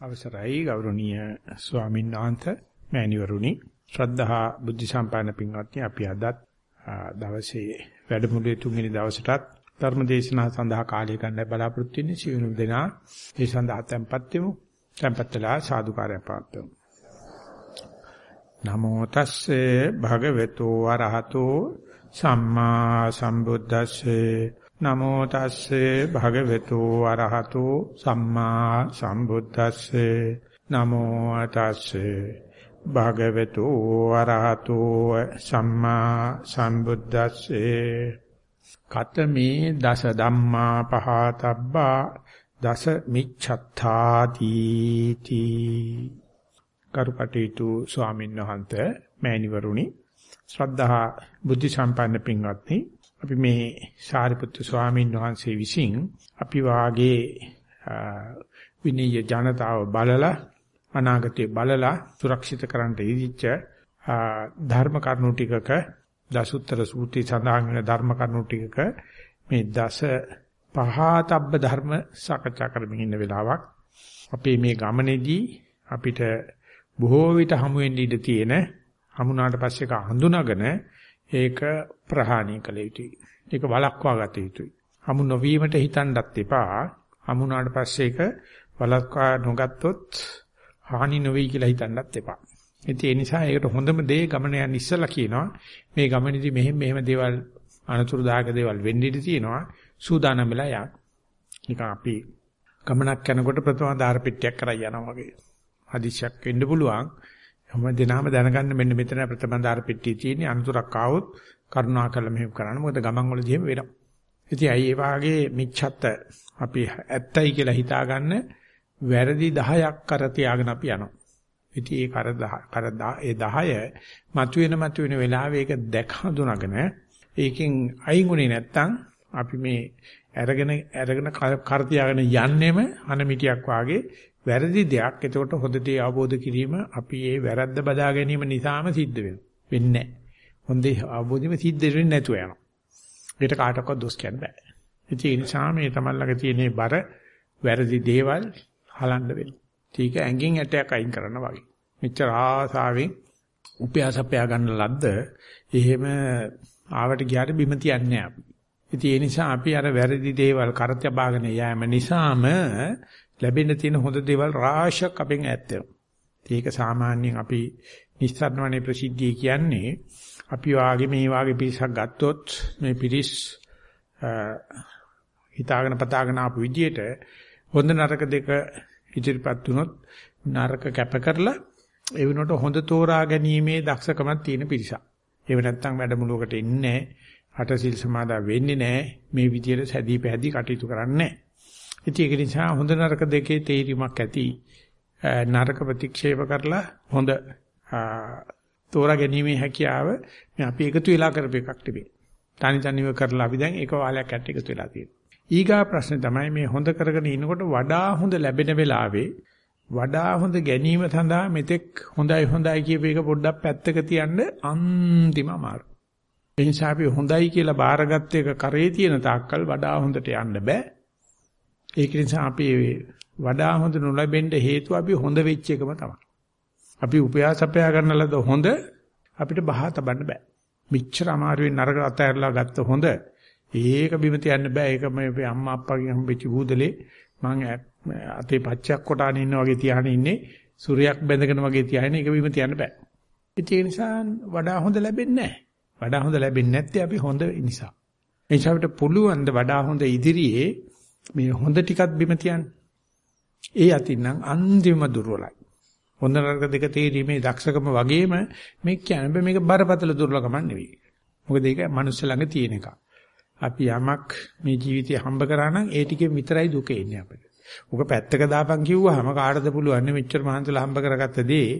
අවසරයි ගෞරවනීය ස්වාමීන් වහන්සේ මෑණිවරුනි. ශ්‍රද්ධහා බුද්ධ සම්පන්න පින්වත්නි අපි අදත් දවසේ වැඩමුළුවේ තුන්වෙනි දවසටත් ධර්ම දේශනාව සඳහා කාලය ගන්න බලාපොරොත්තු වෙන්නේ. සියලු දෙනා ඒ සඳහා tempත් වෙමු. tempත්ලා සාදුකාරය පාත්තුමු නමෝ තස්සේ භගවතු වරහතෝ සම්මා සම්බුද්දස්සේ නමෝ තස්සේ භගවතු අරහතෝ සම්මා සම්බුද්දස්සේ. නමෝ තස්සේ භගවතු අරහතෝ සම්මා සම්බුද්දස්සේ. කතමේ දස ධම්මා පහතබ්බා දස මිච්ඡත්තාති තී කරුකටේතු ස්වාමීන් වහන්සේ මෑණිවරුනි ශ්‍රද්ධා බුද්ධ සම්පන්න පින්වත්නි අපි මේ සාරිපුත්තු ස්වාමීන් වහන්සේ විසින් අපි වාගේ විනීය ජනතාව බලලා අනාගතේ බලලා සුරක්ෂිත කරන්න ඉදිච්ච ධර්ම කරුණු ටිකක දසුත්තර සූත්‍රය සඳහන් වෙන ධර්ම කරුණු ටිකක මේ දස පහතබ්බ ධර්ම සාකච්ඡා කරමින් ඉන්න වෙලාවක්. අපේ මේ ගමනේදී අපිට බොහෝ විට හමු වෙන්න ඉඩ තියෙන හමුනාට පස්සේ ඒක හඳුනාගෙන ඒක ප්‍රහාණය කළ යුතුයි. ඒක වළක්වා ගත යුතුයි. හමු නොවීමට හිතන්නත් එපා. හමුනාට පස්සේ ඒක වළක්වා නොගත්තොත් හානි නොවේයි කියලා හිතන්නත් එපා. ඉතින් ඒ නිසා ඒකට හොඳම දේ ගමන යන ඉස්සලා කියනවා මේ ගමනේදී මෙහෙම මෙහෙම දේවල් අනතුරුදායක දේවල් වෙන්න ඉඩ තියෙනවා. සූදානම් වෙලා යන්න. නිකන් අපි ගමනක් යනකොට ප්‍රථම ආධාර පෙට්ටියක් කරා යනවා වගේ. හදිසියක් වෙන්න පුළුවන්. හැම දිනම දැනගන්න මෙන්න මෙතන ප්‍රථම ආධාර පෙට්ටිය තියෙන්නේ අනතුරක් ආවොත් කරුණාකරලා මෙහෙම කරන්න. මොකද ගමන් වලදී එහෙම වෙනවා. ඉතින් අයි ඒ වාගේ මිච්ඡත්ත අපි ඇත්තයි කියලා හිතාගන්න වැරදි 10ක් කර තියාගෙන අපි යනවා. ඉතින් ඒ කර 10 කර ඒ 10 මතුවෙන මතුවෙන වෙලාවේ ඒක දැක හඳුනාගෙන ඒකෙන් අයින් උනේ නැත්තම් අපි මේ අරගෙන අරගෙන කර තියාගෙන යන්නෙම අනමිටියක් වාගේ වැරදි දෙයක්. එතකොට හොඳ දේ අවබෝධ කිරීම අපි ඒ වැරද්ද බදා ගැනීම නිසාම සිද්ධ වෙනවා. වෙන්නේ නැහැ. හොඳේ අවබෝධෙම සිද්ධ වෙන්නේ නැතුව යනවා. ඒකට කාටවත් දොස් කියන්න බෑ. ඒ නිසා මේ තමයි ළඟ තියෙන බර වැරදි දේවල් හලන්න වෙනවා. ඒක ඇඟෙන් ඇටයක් අයින් කරන්න වගේ. මෙච්චර ආසාවෙන් උපයාසපයා ගන්න ලද්ද එහෙම ආවට ගියාට බිම තියන්නේ අපි. ඉතින් ඒ නිසා අපි අර වැරදි දේවල් කරත්‍ය බාගෙන යෑම නිසාම ලැබෙන්න තියෙන හොඳ දේවල් රාශියක් අපෙන් ඈත් වෙනවා. ඒක සාමාන්‍යයෙන් අපි නිස්සාරණවනේ ප්‍රසිද්ධිය කියන්නේ අපි වාගේ මේ වාගේ පිරිසක් ගත්තොත් මේ පිරිස් හිතාගෙන පතාගෙන ආපු විදියට හොඳ නරක දෙක ඉදිරිපත් වුණොත් නරක කැප කරලා ඒ වෙනකොට හොඳ තෝරා ගැනීමේ දක්ෂකමක් තියෙන පිරිසක්. ඒව නැත්තම් වැඩමුළුවකට එන්නේ නැහැ. අටසිල් සමාදා වෙන්නේ නැහැ. මේ විදියට සැදී පැහැදී කටයුතු කරන්නේ නැහැ. ඉතින් ඒක නිසා හොඳ නරක දෙකේ තේරීමක් ඇති. නරක ප්‍රතික්ෂේප කරලා හොඳ තෝරා ගැනීමේ හැකියාව මේ අපි එකතු වෙලා කරපු එකක් තිබේ. තනි තනිව කරලා අපි දැන් එක වාලයක් ඇට එකතු වෙලා තියෙනවා. ඊගා ප්‍රශ්නේ තමයි මේ හොඳ කරගෙන ඉනකොට වඩා හොඳ ලැබෙන වෙලාවේ වඩා හොඳ ගැනීම සඳහා මෙතෙක් හොඳයි හොඳයි කියප එක පොඩ්ඩක් පැත්තක තියන්න අන්තිම අමාරු. ඒ නිසා අපි හොඳයි කියලා බාරගත්ත එක කරේ තියෙන තාක්කල් වඩා හොඳට යන්න බෑ. ඒක නිසා අපි වඩා හොඳ නොලැබෙන්න හේතුව අපි හොඳ වෙච්ච එකම තමයි. අපි උපයාසපයා ගන්න ලද හොඳ අපිට බහා තබන්න බෑ. මිච්ඡර අමාරුවෙන් නරක අතහැරලා ගත්ත හොඳ ඒක බිම තියන්න බෑ. ඒක මේ අම්මා අප්පාගෙන් හම්බෙච්ච බූදලේ මං අතේ පච්චයක් කොටාන ඉන්න වගේ තියාගෙන ඉන්නේ සූර්යයක් බැඳගෙන වගේ තියාගෙන ඒක බිම තියන්න බෑ. ඒ නිසා වඩා හොඳ ලැබෙන්නේ නැහැ. වඩා හොඳ ලැබෙන්නේ නැත්තේ අපි හොඳ නිසා. ඒ නිසා අපිට පුළුවන් ද වඩා හොඳ ඉදිරියේ මේ හොඳ ටිකක් බිම තියන්න. ඒ අතින්නම් අන්තිම දුර්වලයි. හොඳ නරක දෙක තේරීමේ දක්ෂකම වගේම මේ කියන්නේ මේක බරපතල දුර්ලභකමක් නෙවෙයි. මොකද ඒක මනුස්ස ළඟ තියෙන එකක්. අපි යමක් මේ ජීවිතේ හම්බ කරා නම් ඒ ටිකෙන් විතරයි දුක එන්නේ අපිට. උක පැත්තක දාපන් කිව්වහම කාටද පුළුවන් මෙච්චර මහන්සිලා හම්බ කරගත්ත දේ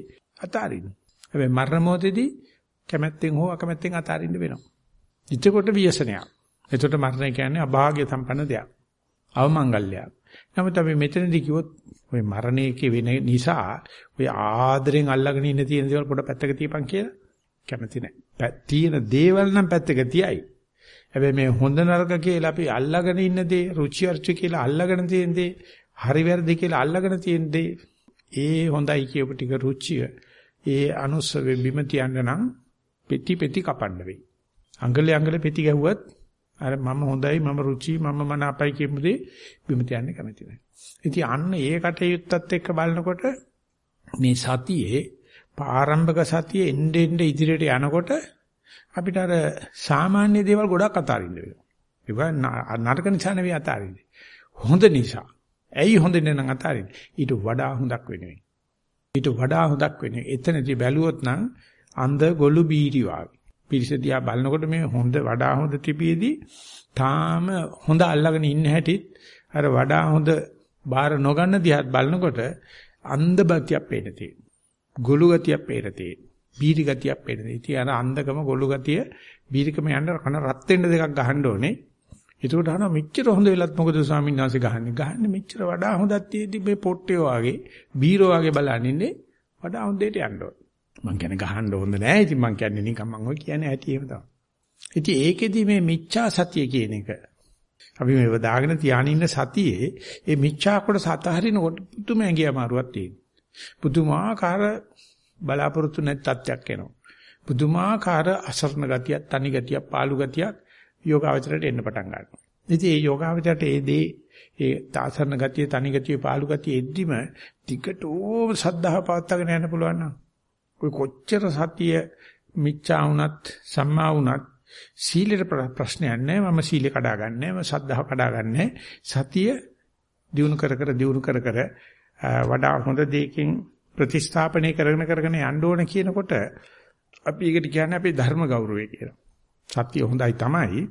අතාරින්න. හැබැයි මරණ මොහොතේදී කැමැත්තෙන් හෝ අකමැත්තෙන් අතාරින්න වෙනවා. ඉච්ඡකොට ව්‍යසනයක්. එතකොට මරණය කියන්නේ අභාග්‍ය සම්පන්න දෙයක්. අවමංගල්‍යයක්. නමුත් අපි මෙතනදී කිව්වොත් ওই මරණයේ වෙන නිසා ඔය ආදරෙන් අල්ලගෙන ඉන්න තියෙන දේවල් පොඩ පැත්තක තියපන් කියලා කැමති නැහැ. තියෙන දේවල් නම් පැත්තක තියයි. හැබැයි මේ හොඳ නරක කියලා අපි අල්ලගෙන ඉන්න දේ, රුචි අරුචි කියලා අල්ලගෙන තියෙන දේ, හරි වැරදි කියලා අල්ලගෙන තියෙන දේ ඒ හොඳයි කියපු ටික රුචිය ඒ අනුස්සවෙ බිම තියන්න නම් පෙති පෙති කපන්න වෙයි. අඟලේ අඟලේ පෙති ගැහුවත් අර මම හොඳයි මම රුචි මම මනාපයි කියපු දේ බිම තියන්න කැමති නැහැ. ඉතින් අන්න ඒ කටයුත්තත් එක්ක බලනකොට මේ සතියේ ආරම්භක සතියේ එnde end ඉදිරියට යනකොට අපිට අර සාමාන්‍ය දේවල් ගොඩක් අතාරින්න වෙනවා. ඒවා නරක නිසා නෙවෙයි අතාරින්නේ. හොඳ නිසා. ඇයි හොඳ නැනම් අතාරින්නේ? ඊට වඩා හොඳක් වෙන්නේ. ඊට වඩා හොඳක් වෙන්නේ. එතනදී බැලුවොත් නම් අන්ධ ගොළු බීරි වාගේ. පිරිස දිහා බලනකොට මේ හොඳ වඩා හොඳ තිබියදී තාම හොඳ අල්ලගෙන ඉන්න හැටිත් අර වඩා හොඳ බාර නොගන්න දිහාත් බලනකොට අන්ධ බතියක් පේන තියෙනවා. ගොළු ගතියක් පේන තියෙනවා. බීරි ගතියක් පේන තියෙනවා. ඉතින් අර අන්ධකම ගොළු ගතිය බීරිකම යන්න කන රත් වෙන්න දෙකක් ගහන්න ඕනේ. ඒකට අහනවා මෙච්චර හොඳ වෙලත් මොකද ස්වාමීන් වහන්සේ ගහන්නේ? ගහන්නේ මෙච්චර වඩා හොඳක් තියෙද්දි මේ පොට්ටේ වාගේ බීරෝ වාගේ බලන්නේ වඩා හොඳ දෙයට යන්න ඕනේ. මං කියන්නේ ගහන්න හොඳ නෑ. ඉතින් මං කියන්නේ නිකන් මං ඔය කියන්නේ ඇති එහෙම තමයි. ඉතින් ඒකෙදි මේ මිච්ඡා සතිය කියන එක අපි මේව දාගෙන තියාගෙන ඉන්න සතියේ ඒ මිච්ඡා කොට සතහරිනකොට පුදුම ඇඟිය අමාරුවක් තියෙනවා. පුදුමාකාර බලාපොරොත්තු නැති තත්යක් එනවා. පුදුමාකාර අසරණ ගතියක්, තනි ගතියක්, පාළු ගතියක් යෝගාවචරයට එන්න පටන් ගන්නවා. ඉතින් මේ යෝගාවචරයට ඒ දේ ඒ තාසරණ ගතිය, තනි ගතිය, පාළු ගතිය එද්දිම ටිකටෝම සද්ධාව පවත්වාගෙන යන්න පුළුවන් නම් ඔය කොච්චර සතිය මිච්ඡා වුණත් සම්මා වුණත් සීලෙට ප්‍රශ්නයක් නැහැ මම සීලේ කඩාගන්නේ මම සද්ධාව කඩාගන්නේ සතිය දිනු කර කර දිනු කර කර වඩා හොඳ දෙයකින් ප්‍රතිස්ථාපනය කරගෙන කරගෙන යන්න ඕන කියනකොට අපි ඒකට කියන්නේ අපේ ධර්ම ගෞරවය කියලා. සත්‍ය හොඳයි තමයි.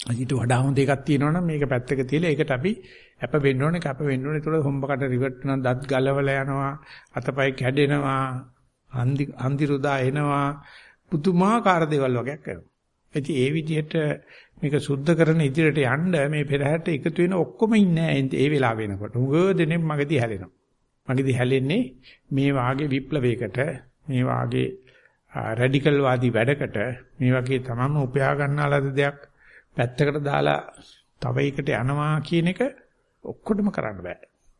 ඊට වඩා හොඳ එකක් තියෙනවනම් මේක පැත්තක තියලා ඒකට අපි අප වෙන්න ඕනේ කැප වෙන්න ඕනේ. ඒතකොට හොම්බකට රිවර්ට් වෙනවා, දත් ගලවලා යනවා, අතපය කැඩෙනවා, අන්දි අන්දිරුදා එනවා, පුදුමාකාර දේවල් වගේක් කරනවා. ඉතින් ඒ විදිහට මේක සුද්ධ කරන ඉදිරියට යන්න මේ පෙරහැරට එකතු වෙන ඔක්කොම ඉන්නේ ඒ වෙලාව වෙනකොට. උගව දෙනෙක් මගදී හැලෙනවා. මගදී හැලෙන්නේ මේ වාගේ විප්ලවයකට, මේ වාගේ රැඩිකල් වාදී වැඩකට මේ වගේ තමම උපයා ගන්නාලාද දෙයක් පැත්තකට දාලා තව එකට යනවා කියන එක ඔක්කොටම කරන්න බෑ.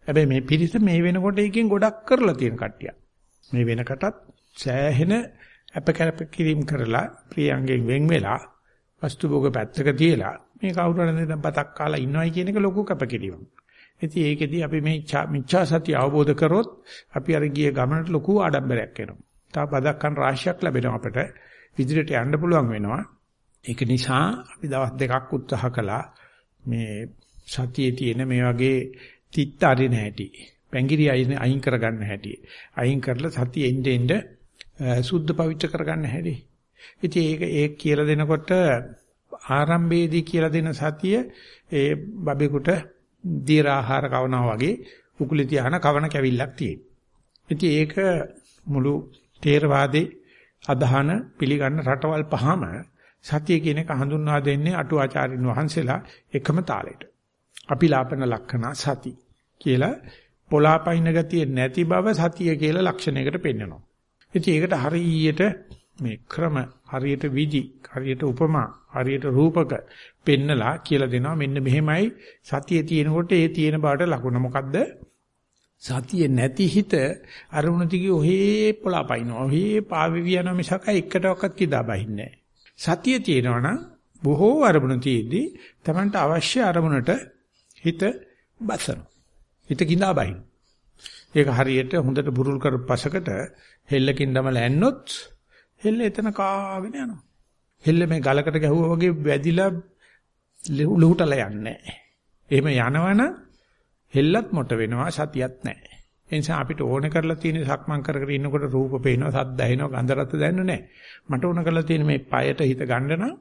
හැබැයි මේ පිරිස මේ වෙනකොට එකෙන් ගොඩක් කරලා තියෙන කට්ටිය. මේ වෙනකටත් සෑහෙන අපකරප කිරීම කරලා ප්‍රියංගෙන් වෙන් වෙලා වස්තු භෝග පැත්තක තියලා මේ කවුරු හරි දැන් බතක් කාලා ඉන්නවයි කියන එක ලොකු කැපකිරීමක්. ඉතින් ඒකෙදි අපි මේ මිච්ඡා සතිය අවබෝධ කරොත් අපි අර ගිය ගමනට ලොකු ආඩම්බරයක් එනවා. තව පදක්කන් රාශියක් ලැබෙනවා අපට. ඉදිරියට යන්න පුළුවන් වෙනවා. ඒක නිසා අපි දවස් දෙකක් උත්සාහ කළා මේ සතියේ තියෙන මේ වගේ තිත්ත අරින හැටි. පැංගිරි අයින් කරගන්න හැටි. අයින් කරලා සතිය එන්න එන්න සුද්ධ පවිත්‍ර කරගන්න හැටි. ඉතින් ඒක ඒක කියලා දෙනකොට ආරම්භයේදී කියලා දෙන සතිය ඒ බබෙකුට දීර ආහාර කවනවා වගේ උකුලේ තියාන කවන කැවිල්ලක් තියෙනවා. ඉතින් ඒක මුළු තේරවාදී අදහන පිළිගන්න රටවල් පහම සතිය කියන එක හඳුන්වා දෙන්නේ අටුවාචාරින් වහන්සේලා එකම තාලෙට. අපි ලාපන ලක්ෂණ සති කියලා පොලාපයින් ගතිය නැති බව සතිය කියලා ලක්ෂණයකට පෙන්වනවා. ඉතින් ඒකට හරියට මේ ක්‍රම හරියට විදි හරියට උපමා හරියට රූපක පෙන්නලා කියලා දෙනවා මෙන්න මෙහෙමයි සතියේ තියෙනකොට ඒ තියෙන බාට ලකුණ මොකද්ද සතිය නැති හිත අරමුණ දිගේ ඔහේ පොළාපයින්නවා. ඔහේ පාවෙවි යනවා මිසක එකටවත් කිදා බහින්නේ සතිය තියෙනවා නම් බොහෝ අරමුණ තියේදී Tamanට අවශ්‍ය අරමුණට හිත බසන. හිත කිඳා බහින. ඒක හරියට හොඳට බුරුල් කර පසකට හෙල්ලකින් දමලා ඇන්නොත් හෙල්ල එතන කාගෙන යනවා. හෙල්ල මේ ගලකට ගැහුවා වගේ වැදිලා ලුහුටලා යන්නේ නැහැ. එහෙම යනවනම් හෙල්ලත් මොට වෙනවා සතියක් නැහැ. ඒ නිසා අපිට ඕන කරලා තියෙන සක්මන් කර කර ඉන්නකොට රූප පේනවා, සද්ද ඇහෙනවා, ගන්ධ රස දැනෙන්නේ නැහැ. මට ඕන කරලා තියෙන මේ পায়ට හිත ගන්න නම්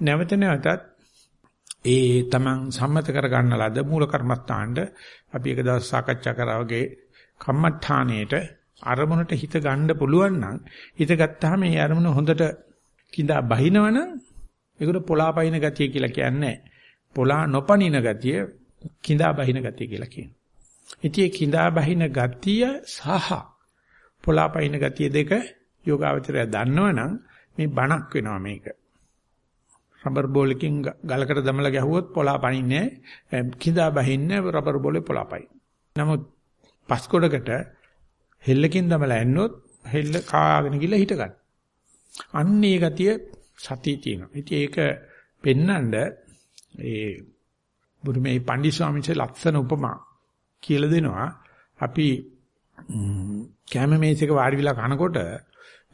නැවත නැවතත් ඒ තමන් සම්මත කර ගන්න ලද මූල කර්මස්ථානට අපි එක දවස් සාකච්ඡා කරා වගේ කම්මඨාණේට අරමුණට හිත ගන්න පුළුවන් නම් හිත ගත්තාම මේ අරමුණ හොඳට කිඳා බහිනවනම් ඒකට පොලාපයින් ගතිය කියලා කියන්නේ පොලා නොපනින ගතිය කිඳා බහින ගතිය කියලා කියනවා. ඉතින් මේ කිඳා බහින ගතිය සහ පොළාපයින් ගතිය දෙක යෝගාවචරය දන්නවනම් මේ බණක් වෙනවා මේක. රබර් බෝලකින් ගලකට දමලා ගැහුවොත් පොළාපනින්නේ කිඳා බහින්නේ රබර් බෝලේ පොළාපයි. නමුත් පස් කොටකට හෙල්ලකින් දමලා එන්නොත් හෙල්ල කාගෙන ගිහලා හිට ගන්න. අන්න ඒ ගතිය සතිය තියෙනවා. ඉතින් ඒක පෙන්නඳ ඒ බුදුමේ පණ්ඩි ස්වාමීන් වහන්සේ ලස්සන උපමා කියලා දෙනවා. අපි කැම මේසයක වාඩි වෙලා කනකොට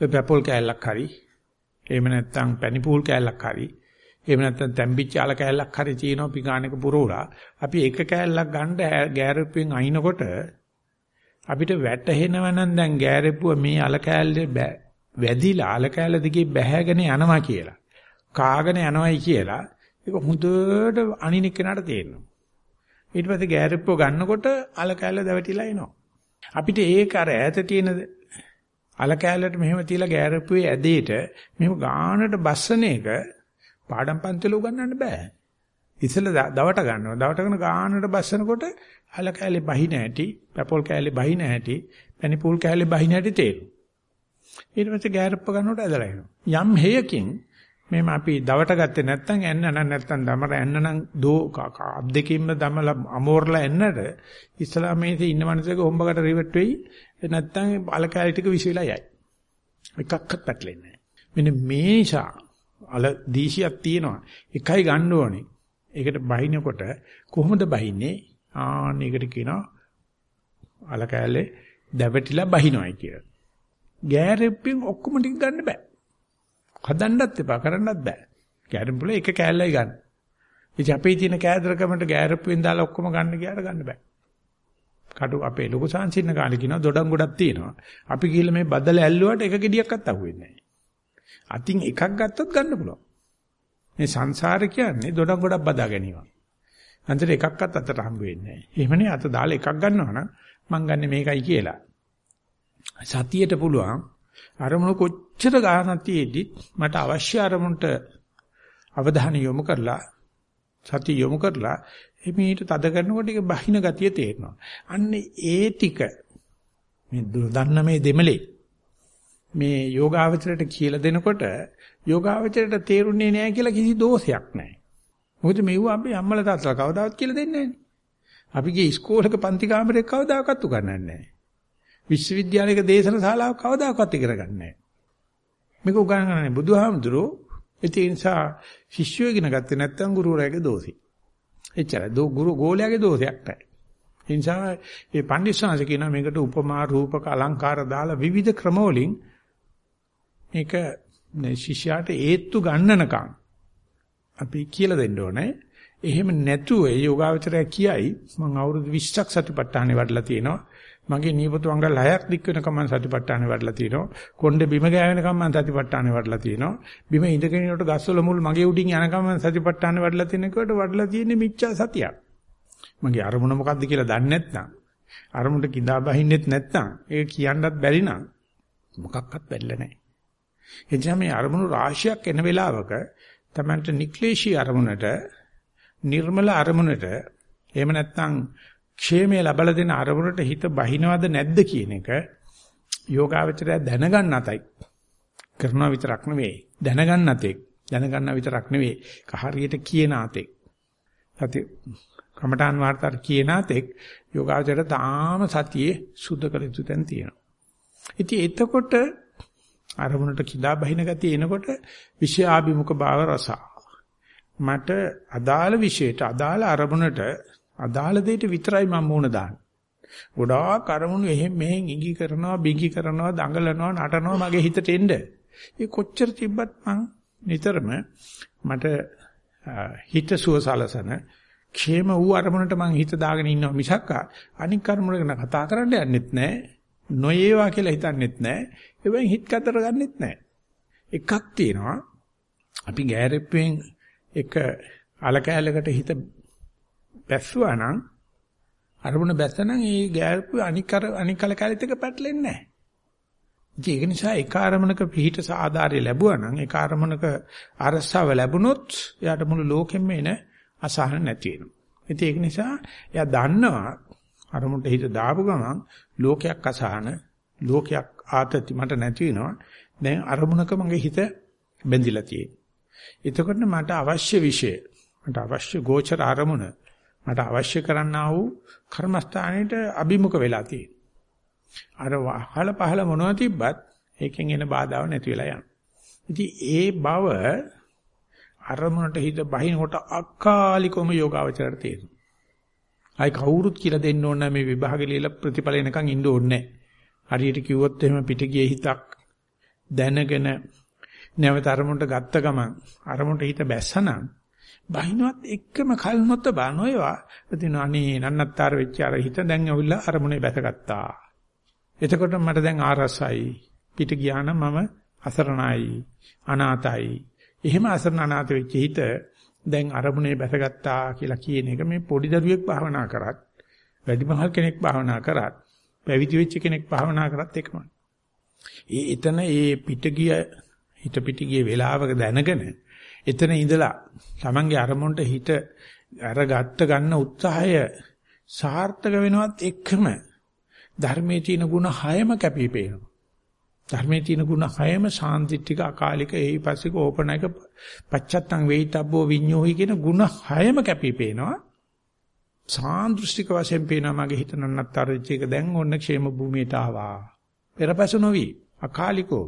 පැපොල් කෑල්ලක් හරි එහෙම නැත්නම් පැණිපූල් කෑල්ලක් හරි එහෙම නැත්නම් තැම්බිච්ච අල කෑල්ලක් හරි තියෙනවා පිගානක පුරෝලා අපි එක කෑල්ලක් ගන්න ගෑරප්පුවෙන් අයින්කොට අපිට වැටහෙනවා නම් දැන් ගෑරප්පුව මේ අල කෑල්ලේ වැදිලා අල කෑල්ල දිගේ බැහැගෙන යනවා කියලා. කාගෙන යනවයි කියලා ඒක හුදුට අනිනික් කෙනාට තේරෙනවා. ඊට පස්සේ ගෑරප්පුව ගන්නකොට අල කෑල්ල දැවටිලා එනවා. අපිට ඒක අර ඈත තියෙන අල කෑල්ලට මෙහෙම තියලා ගෑරප්පුවේ ඇදේට මෙහෙම ගානට බස්සන එක පාඩම් පන්තිල උගන්නන්න බෑ. ඉතල දවට ගන්නවා. දවට කරන ගානට බස්සනකොට අල කෑලේ බහින ඇටි, පැපොල් කෑලේ බහින ඇටි, පැණි පූල් කෑලේ බහින ඇටි තේරෙනවා. ඊට පස්සේ ගෑරප්ප ගන්නකොට ඇදලා එනවා. යම් හේයකින් මේම අපි දවට ගත්තේ නැත්නම් එන්න නම් නැත්නම් දමර එන්න නම් දෝ අබ් දෙකින්ම දමලා අමෝරලා එන්නට ඉස්ලාමයේ ඉන්න මනුස්සයක හොම්බකට රිවට් වෙයි නැත්නම් අල කැලි ටික විශ්විලා යයි එකක්වත් පැටලෙන්නේ නැහැ මෙන්න මේ නිසා අල දීශියක් තියෙනවා එකයි ගන්න ඕනේ ඒකට බහිනකොට කොහොමද බහින්නේ ආන්න ඒකට කියනවා අල කැලේ දැවටිලා බහිනවයි කියලා ගෑරෙප්පින් ඔක්කොම ටික ගන්න බෑ හදන්නත් එපා කරන්නත් බෑ. කැරම් පුළ එක කෑල්ලයි ගන්න. ඉතින් අපේ තියෙන කෑදරකමට ගෑරප්පුවෙන් දාලා ඔක්කොම ගන්න ගියාට ගන්න බෑ. කටු අපේ ලොකු සංසින්න කාලේ කියනවා දොඩම් ගොඩක් තියෙනවා. අපි ගිහලා මේ බදල ඇල්ලුවට එක ගෙඩියක්වත් අහුවෙන්නේ නැහැ. අතින් එකක් ගත්තොත් ගන්න පුළුවන්. මේ සංසාරේ කියන්නේ දොඩම් ගොඩක් බදා ගැනීම. අන්තර එකක්වත් අතට හම්බ වෙන්නේ නැහැ. එහෙමනේ අත දාලා එකක් ගන්නවා නම් මං ගන්නෙ මේකයි කියලා. සතියට පුළුවන් අරමුණු කොච්චර ගානක් තියෙද්දි මට අවශ්‍ය අරමුණට අවධානය යොමු කරලා සතිය යොමු කරලා එමෙහිට තද කරනකොට ඒක බහින ගතිය තේරෙනවා. අන්න ඒ ටික මේ දන්න මේ දෙමලේ මේ යෝගාවචරයට කියලා දෙනකොට යෝගාවචරයට තේරුන්නේ නැහැ කියලා කිසි දෝෂයක් නැහැ. මොකද මෙව අපි අම්මලා තාත්තලා කවදාවත් කියලා දෙන්නේ නැහැ. අපි ගියේ ඉස්කෝලේක පන්ති කාමරේ කවදාකවත් උගන්වන්නේ නැහැ. විශ්වවිද්‍යාලයක දේශන ශාලාවක් කවදාකවත් ඉගෙන ගන්න නැහැ. මේක උගන්වන්නේ බුදුහාමුදුරෝ ඒ නිසා ශිෂ්‍යයෝ ඉගෙන ගත්තේ නැත්නම් ගුරුවරයාගේ දෝෂي. එච්චරයි. දෝ ගුරු ගෝලයාගේ දෝෂයක් නැහැ. ඒ නිසා මේ පඬිස්සාංශ කියන මේකට උපමා රූපක අලංකාර දාලා විවිධ ක්‍රමවලින් මේක ශිෂ්‍යයාට ඒත්තු ගන්නනකම් අපි කියලා දෙන්න ඕනේ. එහෙම නැතුව ඒ යෝගාවචරය කියයි මම අවුරුදු 20ක් සතිපට්ඨානෙ වඩලා තියෙනවා. මගේ නියපොතු අංගල් 6ක් දික් වෙනකම් මම සතිපට්ඨානෙ වඩලා තියෙනවා. කොණ්ඩේ බිම ගෑවෙනකම් මම සතිපට්ඨානෙ වඩලා තියෙනවා. බිම ඉඳගෙන ඉනකොට ගස්වල මුල් මගේ උඩින් යනකම් මම සතිපට්ඨානෙ වඩලා තියෙනකොට වඩලා තියෙන්නේ මිච්ඡා සතියක්. මගේ අරමුණ මොකද්ද කියලා දන්නේ නැත්නම් අරමුණට කිඳා බහින්නෙත් නැත්නම් ඒක කියන්නත් බැරි නම් මොකක්වත් බැරිලා නැහැ. එනිසා මේ අරමුණු රාශියක් එන වෙලාවක තමයි නික්ලේශී අරමුණට නිර්මල අරමුණට එහෙම නැත්නම් ക്ഷേමයේ ලබලා දෙන අරමුණට හිත බහිනවද නැද්ද කියන එක යෝගාවචරය දැනගන්න අතයි. කරනවා විතරක් නෙවෙයි. දැනගන්න අතේ. දැනගන්න විතරක් නෙවෙයි. හරියට කියන අතේ. සති කමඨාන් වාර්තාර කියන අතේ යෝගාවචරය තාම සතියේ සුද්ධ කර යුතු තැන් තියෙනවා. ඉතින් එතකොට අරමුණට කිදා බහින ගතිය එනකොට විෂයාභිමුඛ භාව රස මට අදාළ විෂයට අදාළ අරමුණට අදාළ දෙයට විතරයි මම මුණ දාන්නේ. ගොඩාක් අරමුණු එහෙම මෙහෙන් ඉඟි කරනවා, බිඟි කරනවා, දඟලනවා, නටනවා මගේ හිතට එන්න. ඒ කොච්චර තිබ්බත් මං නිතරම මට හිත සුවසලසන ക്ഷേම වූ අරමුණට මං හිත දාගෙන ඉන්නවා මිසක් අනික් අරමුණ ගැන කතා කරන්න යන්නෙත් නැහැ. නොයේවා කියලා හිතන්නෙත් නැහැ. ඒ වෙන් හිත කතර ගන්නෙත් නැහැ. එකක් තියෙනවා. අපි ගෑරෙප්පෙන් එක අලකැලකට හිත බැස්සුවා නම් අරමුණ බැස්සනම් ඒ ගෑල්පු අනික් අර අනික් කල කැලිට එක පැටලෙන්නේ නැහැ. ඒක නිසා එක අරමුණක පිහිට සාධාරය ලැබුවා නම් ඒක අරමුණක අරසාව ලැබුණොත් එයාට මුළු ලෝකෙම එන අසහන නැති වෙනවා. ඉතින් ඒක නිසා එයා දන්නවා අරමුණට හිත දාපු ගමන් ලෝකයක් අසහන ලෝකයක් ආතති මට නැති වෙනවා. දැන් අරමුණක මගේ හිත බැඳිලා තියෙනවා. එතකොට මට අවශ්‍ය විෂය මට අවශ්‍ය ගෝචර අරමුණ මට අවශ්‍ය කරන්නා වූ කර්මස්ථානෙට අභිමුඛ වෙලා තියෙනවා. අර වහල පහල මොනවද තිබ්බත් ඒකෙන් එන බාධාව නැති වෙලා යනවා. ඉතින් ඒ බව අරමුණට හිත බහිනකොට අකාලිකවම යෝගාවචරයට තේරෙනවා. අයි කවුරුත් කියලා දෙන්න ඕන මේ විභාගෙ ලියලා ප්‍රතිඵල එනකන් ඉන්න ඕනේ හරියට කිව්වොත් එහෙම පිටගියේ හිතක් දැනගෙන නැවත අරමුණට ගත්ත ගමන් අරමුණට හිත බැස්සනම් බහිනවත් එක්කම කල්නොත් බානෝයවා එතින අනේ නන්නත්තර වෙච්ච අර හිත දැන් ඇවිල්ලා අරමුණේ බැසගත්තා එතකොට මට දැන් ආරසයි. පිට ගියා නම් මම අසරණයි. අනාතයි. එහෙම අසරණ අනාත වෙච්ච හිත දැන් අරමුණේ බැසගත්තා කියලා කියන එක මේ පොඩි දරුවෙක් භාවනා කරත් වැඩිමහල් කෙනෙක් භාවනා කරත් පැවිදි වෙච්ච කෙනෙක් භාවනා කරත් එකමයි. ඒ එතන ඒ පිටගිය හිත පිටගිය වේලාවක දැනගෙන එතන ඉඳලා Tamange අරමුණට හිත අරගත්ත ගන්න උත්සාහය සාර්ථක වෙනවත් එක්කම ධර්මයේ තියෙන ಗುಣ හයම කැපී පෙනෙනවා. ධර්මයේ තියෙන ಗುಣ හයම සාන්තිත්‍තික අකාලික ඒහිපස්සික ඕපනයික පච්චත්තං වේිතබ්බෝ විඤ්ඤෝහි කියන ಗುಣ හයම කැපී පේනවා. සාන්දෘෂ්ටික වශයෙන් පේනවා මගේ හිත නන්නත්තරච්ච එක. දැන් ඔන්න ക്ഷേම භූමියට ආවා. පෙරපස නොවි. අකාලිකෝ.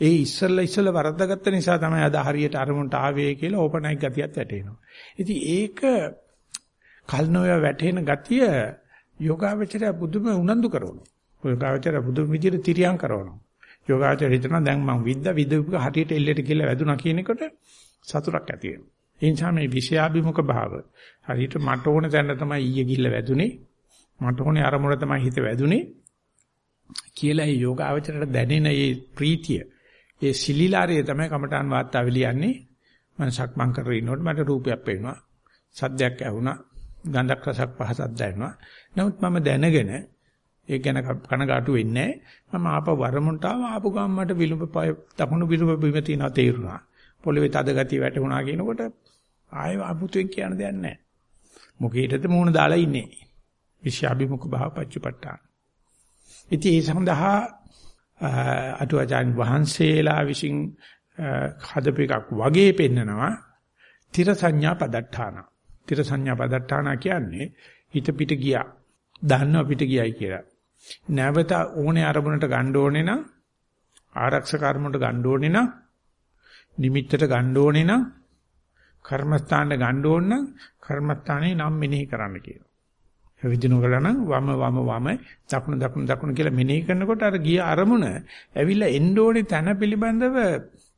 ඒ ඉස්සල්ලා ඉස්සල්ලා වරද්දාගත්ත නිසා තමයි අද හරියට අරමුණට ආවේ කියලා ඕපනයික ගතියත් වැටෙනවා. ඉතින් ඒක කල්නෝය වැටෙන ගතිය යෝගාවචරය බුදුම උනන්දු කරනවා. යෝගාවචරය බුදුම විදිහට තිරියම් කරනවා. යෝගාවචරය හිතන දැන් මං විද්ද විදුක හරියට එල්ලෙට කියලා වැදුනා කියන එකට සතුටක් ඇති වෙනවා. ඒ නිසා මේ විෂයාභිමුඛ භාව හරියට මට ඕන තැන තමයි ඊයේ ගිහිල්ලා වැදුනේ. මට ඕනේ අරමුණ තමයි හිත වැදුනේ. කියලා ඒ යෝගාවචරයට දැනෙන ඒ ප්‍රීතිය ඒ සිලිලාරය තමයි කමඨාන් වාර්තාව ලියන්නේ මම සක්මන් කරගෙන ඉන්නකොට මට රූපයක් පේනවා. සද්දයක් ඇහුණා. ගන්ධක් රසක් පහසක් දැනෙනවා. නමුත් මම දැනගෙන ඒක ගැන කනගාටු වෙන්නේ නැහැ මම ආපහු වරමුණට ආව ආපු ගමන් මට විලුඹ දකුණු විලුඹ බිම තියෙනවා තේරුණා පොළවේ තද ගතිය වැටුණා කියනකොට ආයෙ අමුතුවෙන් කියන්න දෙයක් නැහැ. මොකේටද මූණ දාලා ඉන්නේ? විශ්යාභිමුඛ භාව පච්චපට්ඨාන. ඉතින් ඒ සඳහා අටුවාචාන් වහන්සේලා විසින් හදපු එකක් වගේ පෙන්නනවා තිර සංඥා පදට්ඨාන. තිර සංඥා පදට්ඨාන කියන්නේ හිත පිට ගියා. දන්නව පිට ගියයි කියලා. නැවත ඕනේ අරමුණට ගන්න ඕනේ නම් ආරක්ෂක අරමුණට ගන්න ඕනේ නම් නිමිත්තට ගන්න ඕනේ නම් කර්මස්ථානට ගන්න ඕන නම් කර්මස්ථානේ නම් මෙනෙහි කරන්න කියනවා. විදිනු කළා නම් වම වම වම දකුණු දකුණු දකුණු කියලා මෙනෙහි කරනකොට අර ගිය අරමුණ ඇවිල්ලා එන්න ඕනේ තැන පිළිබඳව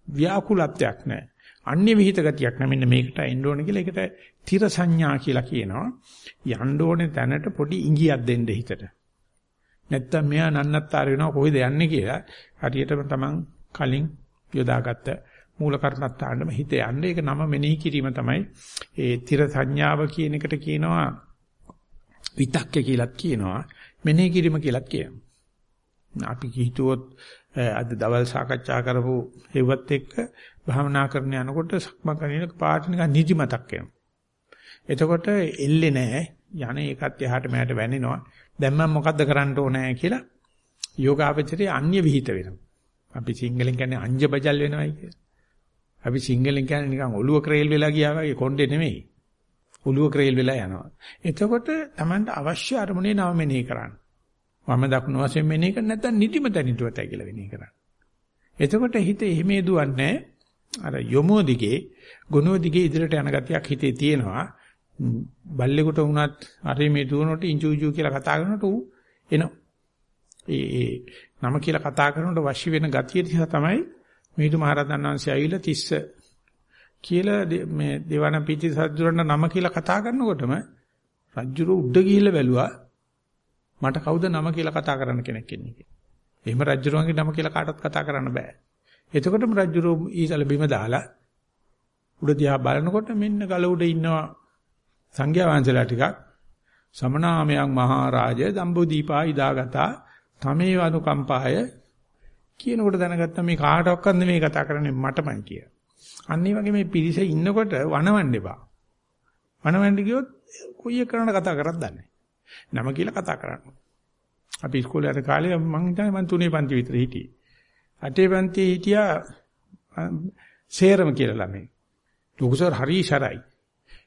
ව්‍යාකුලත්වයක් නැහැ. අන්‍ය විහිිත ගතියක් නැහැ. මෙන්න මේකට එන්න ඕනේ කියලා ඒකට තිර සංඥා කියලා කියනවා. යන්න ඕනේ තැනට පොඩි ඉඟියක් දෙන්න හිතට. නැත්තම් මෙයා නන්නත්තර වෙනවා කොහෙද යන්නේ කියලා හරියටම තමන් කලින් යොදාගත්ත මූල කර්මත්තාන්නම හිත යන්නේ. ඒක නම මෙනෙහි කිරීම තමයි. ඒ තිර සංඥාව කියන එකට කියනවා විතක්ක කියලාත් කියනවා. මෙනෙහි කිරීම කියලාත් කියනවා. අපි හිතුවොත් අද දවල් සාකච්ඡා කරපු හේවත් එක්ක භාවනා කරන යනකොට සක්ම කරගෙන පාට නිකන් නිදිමතක් එනවා. එතකොට එල්ලේ නැහැ. යන එකත් එහාට මෙහාට වැනෙනවා. දැන් මම මොකද්ද කරන්න ඕනේ කියලා යෝගාවචරයේ අන්‍ය විහිිත වෙනවා අපි සිංහලෙන් කියන්නේ අංජ බජල් වෙනවයි කියලා අපි සිංහලෙන් කියන්නේ නිකන් ඔළුව ක්‍රේල් වෙලා ගියා වගේ කොණ්ඩේ නෙමෙයි. ඔළුව ක්‍රේල් වෙලා යනවා. එතකොට Tamanට අවශ්‍ය අරමුණේ නම මෙනෙහි කරන්න. වම දකුණු වශයෙන් මෙනෙහි කර නැත්නම් නිදිමත නිදුවතයි කියලා මෙනෙහි කරන්න. එතකොට හිත එහෙමේ දුවන්නේ අර යොමෝ දිගේ ගුණෝ දිගේ ඉදිරියට යන ගතියක් හිතේ තියෙනවා. බල්ලෙකුට වුණත් අර මේ දුවනකොට ඉංචුජු කියලා කතා කරනකොට ඌ එනවා. ඒ ඒ නම කියලා කතා කරනකොට වශී වෙන ගතිය නිසා තමයි මිහිඳු මහරහතන් වහන්සේ ඇවිල්ලා තිස්ස කියලා මේ දේවාන පිටි සද්දුරන්න නම කියලා කතා කරනකොටම රජුරු උඩ ගිහිල්ලා බැලුවා මට කවුද නම කියලා කතා කරන්න කෙනෙක් ඉන්නේ කියලා. එහෙම රජුරුවන්ගේ නම කියලා කාටවත් කතා කරන්න බෑ. එතකොටම රජුරු ඊසල බිම දාලා උඩ දිහා බලනකොට මෙන්න ගල උඩ ඉන්නවා සංඝයා වහන්සේලා ටිකක් සමනාමයන් මහරජ දම්බෝදීපා ඉදාගතා තමේ වනුකම්පාය කියනකොට දැනගත්තා මේ කාටවත් නෙමෙයි කතා කරන්නේ මටමයි කියලා. අන්න ඒ වගේ මේ පිරිස ඉන්නකොට වනවන්න එපා. වනවන්න ගියොත් කොයි එකකරන කතා කරත් දන්නේ නම කියලා කතා කරන්න. අපි ඉස්කෝලේ යන කාලේ මම හිතන්නේ මම තුනේ පන්ති විතර හිටියේ. අටේ පන්ති හිටියා සේරම කියලා ළමයි. ලොකුසර් හරි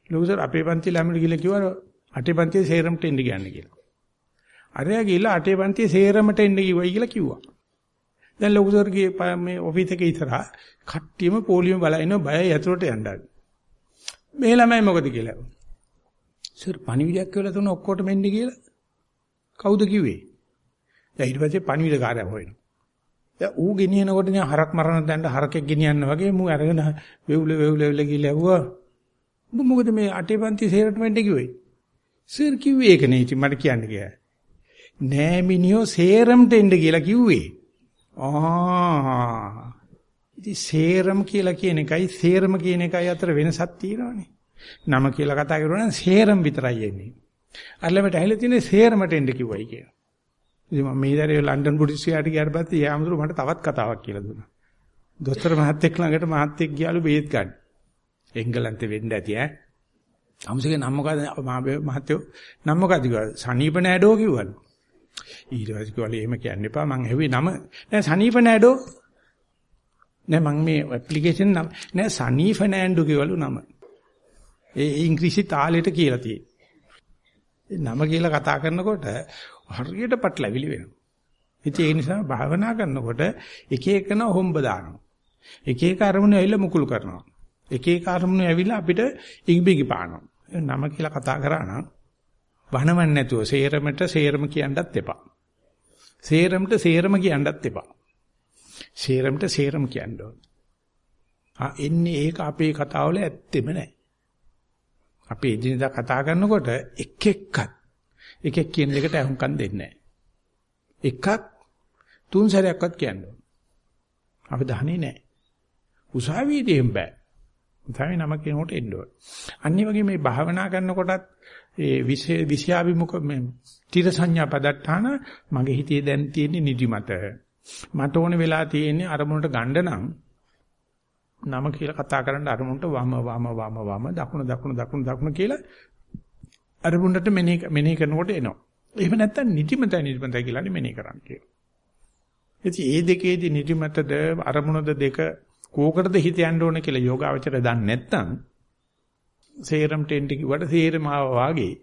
සරයි. ලොකුසර් අපේ පන්ති ළමයි ගිහලා කිව්වා අටේ පන්තියේ සේරමට එන්න ගියන්න කියලා. අරයා ගිහලා අටේ පන්තියේ සේරමට එන්න කිව්වයි කියලා කිව්වා. දැන් ලොකු සර්ගේ මේ ඔෆිස් එකේ ඉස්සරහා කට්ටියම පොලියම බලා ඉනවා බයයි ඇතුළට යන්න. මේ ළමයි මොකද කියලා. සර් පණිවිඩයක් කියලා තුන ඔක්කොටම එන්න කියලා. කවුද කිව්වේ? දැන් ඊට පස්සේ පණිවිඩ කාර්යය හොයනවා. දැන් ඌ ගෙනියනකොට නේ හරක් මරන දැන්න හරකෙක් ගෙනියන්න වගේ මූ අරගෙන වෙවුල වෙවුල වෙවුල ගිහලා ඇහුවා. උඹ මොකද මේ අටේ පන්ති සේරට වෙන්න කිව්වේ? සර් කිව්වේ ඒක නේ ඉතින් මට කියන්න කියලා. නෑ මිනිහෝ සේරම්ට එන්න කියලා කිව්වේ. ආ. ඉතින් සේරම් කියලා කියන එකයි සේරම කියන එකයි අතර වෙනසක් තියෙනවනේ. නම කියලා කතා කරුවා නම් සේරම් විතරයි එන්නේ. අල්ලමට ඇහිලා තියෙන්නේ සේරමට එන්න කිව්වයි කියලා. ඉතින් මම මේ දරේ ලන්ඩන් බුද්දිස්ට්‍රික්ට් ගියාට පස්සේ යාමතුරු මට තවත් කතාවක් කියලා දුන්නා. දොස්තර මහත්තයෙක් ළඟට මහත්තයෙක් ගියාලු බේත් ගන්න. එංගලන්තේ වෙන්න ඇති ඈ. අමුසගේ නම මොකද මහත්තයෝ නම මොකද කිව්වා? සනීප නෑඩෝ කිව්වලු. ඊට පස්සේ කිව්වලු එහෙම කියන්න එපා මං ඇහුවේ නම නෑ සනීප නෑඩෝ නෑ මං මේ ඇප්ලිකේෂන් නම නෑ සනීප නෑන්ඩෝ කිව්වලු නම. ඒ ඉංග්‍රීසි තාලෙට කියලා තියෙන්නේ. නම කියලා කතා කරනකොට හරියට පටලැවිලි වෙනවා. ඉතින් ඒ නිසා භාවනා කරනකොට එක එකන හොම්බ දානවා. එක එක අරමුණු ඇවිල්ලා මුකුල් කරනවා. එක එක අරමුණු ඇවිල්ලා අපිට ඉග්බිගි පානවා. නම කියලා කතා කරා නම් වහනවන්නේ නැතුව සේරමට සේරම කියන්නත් එපා. සේරමට සේරම කියන්නත් එපා. සේරමට සේරම කියන්න ඕන. ආ එන්නේ ඒක අපේ කතාවල ඇත්තෙම නැහැ. අපි එදිනදා කතා කරනකොට එක් එක්කත් එකෙක් කියන දෙකට අහුම්කම් දෙන්නේ නැහැ. එකක් තුන් සැරයක්වත් කියන්න ඕන. අවධානය නැහැ. උසාවියේදී එම් බෑ. උසාවියේ නම කියනකොට එන්න ඕන. අනිත් වගේ මේ භාවනා කරනකොටත් ඒ විෂයාභිමුඛ මේ තිර සංඥා පදට්ටාන මගේ හිතේ දැන් තියෙන නිදිමත. මට ඕන වෙලා තියෙන්නේ අරමුණට ගන්න නම් නම කියලා කතා කරන්න අරමුණට වම වම වම වම දකුණ දකුණ දකුණ දකුණ කියලා අරමුණට මෙනෙහි මෙනෙහි කරනකොට එනවා. එහෙම නැත්නම් නිදිමතයි නිදිමතයි කියලා මෙනෙහි කරන්න කියනවා. ඉතින් මේ දෙකේදී නිදිමතද අරමුණද දෙක කෝකටද හිත යන්න ඕන කියලා යෝගාවචර දන්නේ නැත්නම් සේරම් ටෙන්ටි කිව්වට සේරම ආවා වාගේ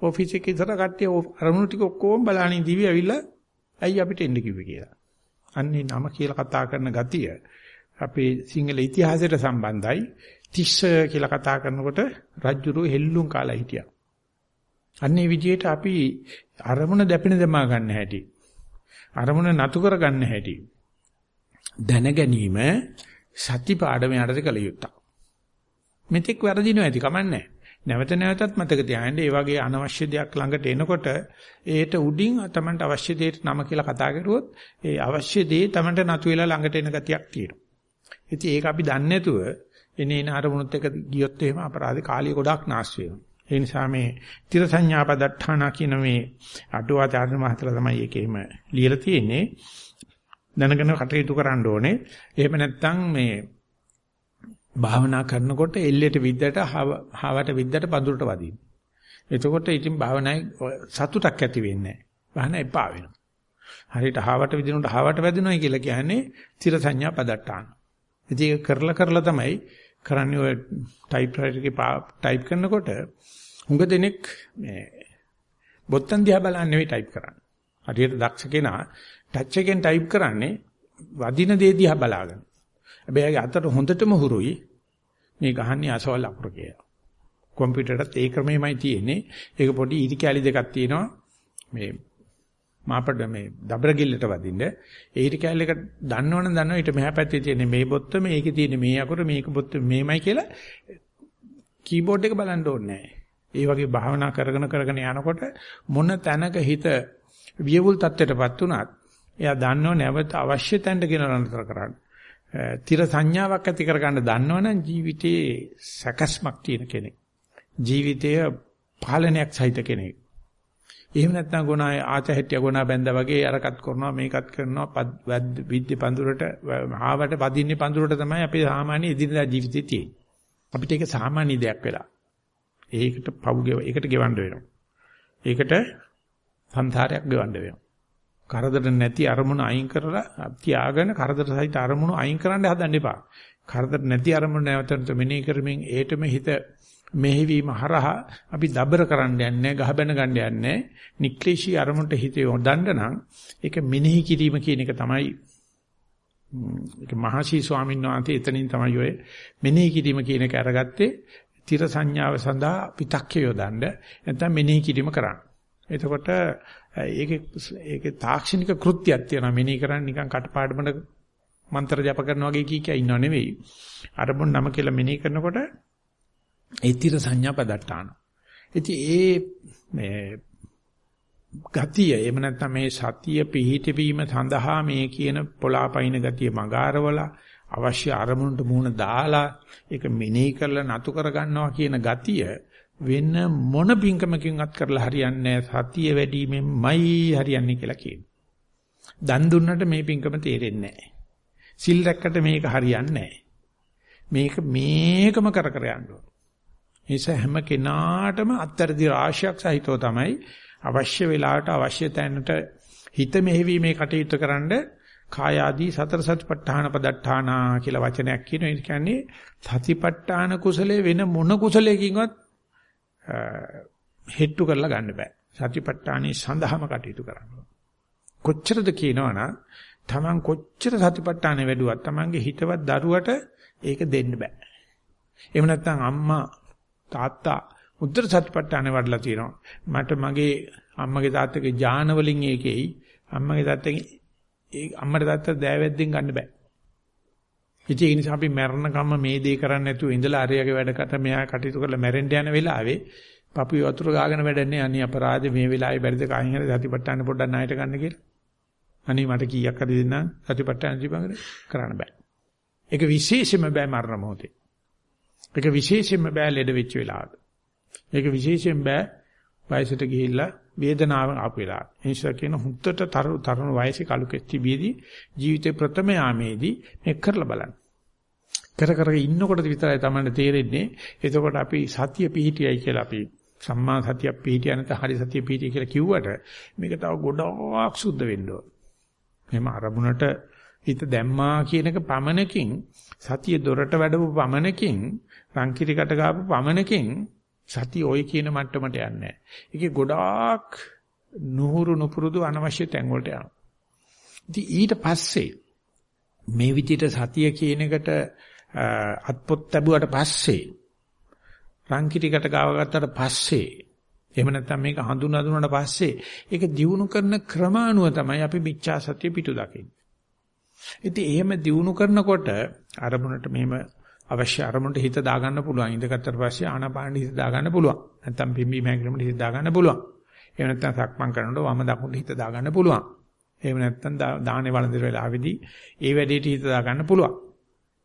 ඔෆිස් එකේ ඉතර කට්ටිය අරමුණු ටික ඔක්කොම බලහන් ඉඳිවි ඇවිල්ලා ඇයි අපිට එන්න කිව්වේ කියලා. අන්නේ නම කියලා කතා කරන ගතිය අපේ සිංහල ඉතිහාසයට සම්බන්ධයි. තිස්ස කියලා කතා කරනකොට රජුරු හෙල්ලුම් කාලා හිටියා. අන්නේ විදිහට අපි අරමුණ දැපෙන දමා ගන්න හැටි. අරමුණ නතු කර ගන්න හැටි. දැන ගැනීම සති පාඩම යටතේ කළ යුත්තක්. මෙතෙක් වැරදිනව ඇති කමන්නේ නැවත නැවතත් මතක තියාගන්න ඒ වගේ අනවශ්‍ය දෙයක් ළඟට එනකොට ඒට උඩින් තමන්ට අවශ්‍ය දෙයට නම කියලා කතා කරුවොත් ඒ අවශ්‍ය දේ තමන්ට නතු වෙලා ළඟට එන ගතියක් තියෙනවා. ඉතින් ඒක අපි දන්නේ නැතුව එනේ එන අරමුණුත් එක ගියොත් එහෙම අපරාධ කාලිය ගොඩක් නාස්ති වෙනවා. ඒ නිසා මේ තිර සංඥාපදට්ඨානා කියන මේ අටුවාචාර්ය මහත්තයා තමයි ඒකේම ලියලා තියෙන්නේ. දැනගෙන කටයුතු කරන්න ඕනේ. එහෙම නැත්නම් මේ භාවනා කරනකොට එල්ලේට විද්දට හාවට විද්දට පඳුරට වදින්න. එතකොට ඉතින් භාවනායි සතුටක් ඇති වෙන්නේ නැහැ. භාවනා එපා වෙනවා. හරියට හාවට විදිනකොට හාවට වැදිනොයි කියලා කියන්නේ තිර සංඥා පදට්ටාන. ඉතින් ඒක කරලා කරලා තමයි කරන්නේ ඔය ටයිප් රයිටර් එකේ ටයිප් කරනකොට හුඟ දෙනෙක් මේ බොත්තම් දිහා බලන්නේ නෙවෙයි ටයිප් කරන්නේ. හරියට දක්ෂ කෙනා ටච් එකෙන් ටයිප් කරන්නේ වදින දේ දිහා බලාගෙන. හැබැයි අතට හොඳටම හුරුයි මේ ගහන්නේ අසවල් අකුර කියලා. කම්පියුටරටත් ඒ ක්‍රමෙමයි තියෙන්නේ. ඒක පොඩි ඉරි කැලි දෙකක් තියෙනවා. මේ මාපඩ මේ දබර ගිල්ලට වදින්න ඒ ඉරි කැලි එක දන්නවනම් දන්නවා ඊට මෙහා පැත්තේ තියෙන මේ බොත්ත මේකේ තියෙන මේ අකුර මේක බොත්ත මේමයි කියලා කීබෝඩ් එක බලන්න ඕනේ නැහැ. ඒ වගේ භාවනා කරගෙන කරගෙන යනකොට මොන තැනක හිත වියවුල් තත්ත්වයටපත් උනත් එයා දන්නව නැවත අවශ්‍ය තැනට ගෙනනතර කරන්න. තිර සංඥාවක් ඇති කරගන්න දන්නවනම් ජීවිතේ සැකස්මක් තියෙන කෙනෙක්. ජීවිතය පාලනයක් සහිත කෙනෙක්. එහෙම නැත්නම් ගුණාය ආචහැට්ටිය ගුණා බැඳා වගේ අරකට කරනවා මේකත් කරනවා විද්‍ය පඳුරට ආවට වදින්නේ පඳුරට තමයි අපේ සාමාන්‍ය එදිනදා ජීවිතේ තියෙන්නේ. අපිට ඒක සාමාන්‍ය දෙයක් වෙලා. ඒකට පව් ඒකට ගෙවන්න වෙනවා. ඒකට සංසාරයක් ගෙවන්න වෙනවා. කරදර නැති අරමුණ අයින් කරලා තියාගෙන කරදර සහිත අරමුණු අයින් කරන්න හදන්න එපා. කරදර නැති අරමුණ නැවතත් මෙනෙහි කරමින් ඒටම හිත මෙහෙවීම හරහා අපි දබර කරන්න යන්නේ ගහබැන ගන්න යන්නේ නික්ලේශී අරමුණට හිත යොදන්න නම් ඒක මෙනෙහි කිරීම කියන එක තමයි ඒක මහසි ස්වාමීන් වහන්සේ එතනින් තමයි ඔය මෙනෙහි කිරීම කියන එක අරගත්තේ තිර සංඥාව සඳහා පිටක්කය යොදන්න නැත්නම් මෙනෙහි කිරීම කරන්න. එතකොට ඒකේ ඒකේ තාක්ෂණික කෘත්‍යයක් තියෙනවා මෙනෙහි කරන්නේ නිකන් කටපාඩමකට මන්ත්‍ර ජප කරනවා වගේ කී කිය ඉන්නව නෙවෙයි. අරමුණ නම කියලා මෙනෙහි කරනකොට ඒ තිර සංඥා පදට්ටාන. ඉතින් ඒ මේ ගතිය එහෙම නැත්නම් මේ සතිය පිහිටවීම සඳහා මේ කියන පොලාපයින් ගතිය මගාරවල අවශ්‍ය අරමුණට මුහුණ දාලා ඒක මෙනෙහි කරලා නතු කර ගන්නවා කියන ගතිය වෙන මොන පිංකමකින්වත් කරලා හරියන්නේ සතිය වැඩිමෙන්මයි හරියන්නේ කියලා කියනවා. දන් දුන්නට මේ පිංකම තේරෙන්නේ නැහැ. සිල් රැක්කට මේක හරියන්නේ මේක මේකම කර කර යන්න ඕන. නිසා හැම කෙනාටම අත්තරදි රාශියක් සහිතව තමයි අවශ්‍ය වෙලාවට අවශ්‍ය තැනට හිත මෙහෙවීමේ කටයුතු කරන්න කාය ආදී සතර සතිපට්ඨාන පදට්ඨානා කියලා වචනයක් කියනවා. ඒ කියන්නේ සතිපට්ඨාන කුසලයේ වෙන මොන කුසලයකින්වත් හෙට්ටු කරලා ගන්න බෑ. සතිපට්ඨානේ සඳහාම කටයුතු කරන්න. කොච්චරද කියනවනම් Taman කොච්චර සතිපට්ඨානේ වැඩුවත් Tamanගේ හිතවත් දරුවට ඒක දෙන්න බෑ. එහෙම නැත්නම් අම්මා තාත්තා උත්තර සතිපට්ඨානේ වඩලා තියෙනවා. මට මගේ අම්මගේ තාත්තගේ ඥාන වලින් ඒකෙයි අම්මගේ තාත්තගේ ඒ අම්මට තාත්තා දෑවැද්දෙන් ගන්න බෑ. ඉතින් ඒ නිසා අපි මරණ කම්ම මේ දේ කරන්නේ නැතුව ඉඳලා අරයාගේ වැඩකට මෙයා කටයුතු කරලා මැරෙන්න යන වෙලාවේ පපුවේ වතුර ගාගෙන වැඩන්නේ අනි අපරාධේ මේ වෙලාවේ බැරිද කායින් හරි සතිපට්ඨාන පොඩ්ඩක් ණයට ගන්න කියලා. අනේ මට කීයක් හරි දෙන්න සතිපට්ඨාන දීපංගර කරන්න බෑ. ඒක විශේෂයෙන්ම බෑ මරණ මොහොතේ. ඒක විශේෂයෙන්ම බෑ ලෙඩ වෙච්ච වෙලාවට. ඒක විශේෂයෙන් බෑ වයසට ගිහිල්ලා වේදනාව ආපු වෙලාවට. ඒ නිසා කියන හුත්තට තරුණ වයසේ කලු කෙච්චි බියදී ජීවිතේ ප්‍රථම යාමේදී මේක කරලා බලන්න. කර කර ඉන්නකොට විතරයි තමයි තේරෙන්නේ. එතකොට අපි සතිය පිහිටියයි කියලා අපි සම්මා සතිය පිහිටිය නැත්නම් හරි සතිය පිහිටිය කියලා කිව්වට මේක තව ගොඩාක් සුද්ධ වෙන්න ඕන. එහෙම අරමුණට හිත දැම්මා කියන එක පමනකින් සතිය දොරට වැඩපු පමනකින් රංකිරිකට ගාපු පමනකින් සතිය ওই කියන මට්ටමට යන්නේ නැහැ. ඒකේ ගොඩාක් නුහුරු නුපුරුදු අනවශ්‍ය තැන් වලට යනවා. ඉතින් ඊට පස්සේ මේ විදිහට සතිය කියන එකට අත්පොත් ලැබුවට පස්සේ රංකිටිකට ගාව ගත්තට පස්සේ එහෙම නැත්නම් මේක හඳුනා දුන්නාට පස්සේ ඒක දියුණු කරන ක්‍රමානුව තමයි අපි මිච්ඡා සතිය පිටු දකින්නේ. ඉතින් එහෙම දියුණු කරනකොට අරමුණට මෙහෙම අවශ්‍ය අරමුණට හිත දාගන්න පුළුවන්. ඉඳගත්තට පස්සේ ආනාපානෙ හිත දාගන්න පුළුවන්. නැත්නම් පිම්බි මෑගිරමුට හිත දාගන්න පුළුවන්. එහෙම නැත්නම් සක්මන් කරනකොට වම දකුණට හිත දාගන්න පුළුවන්. එහෙම නැත්නම් දාහනේ වළඳින වෙලාවේදී ඒ වැඩේට හිත දාගන්න පුළුවන්.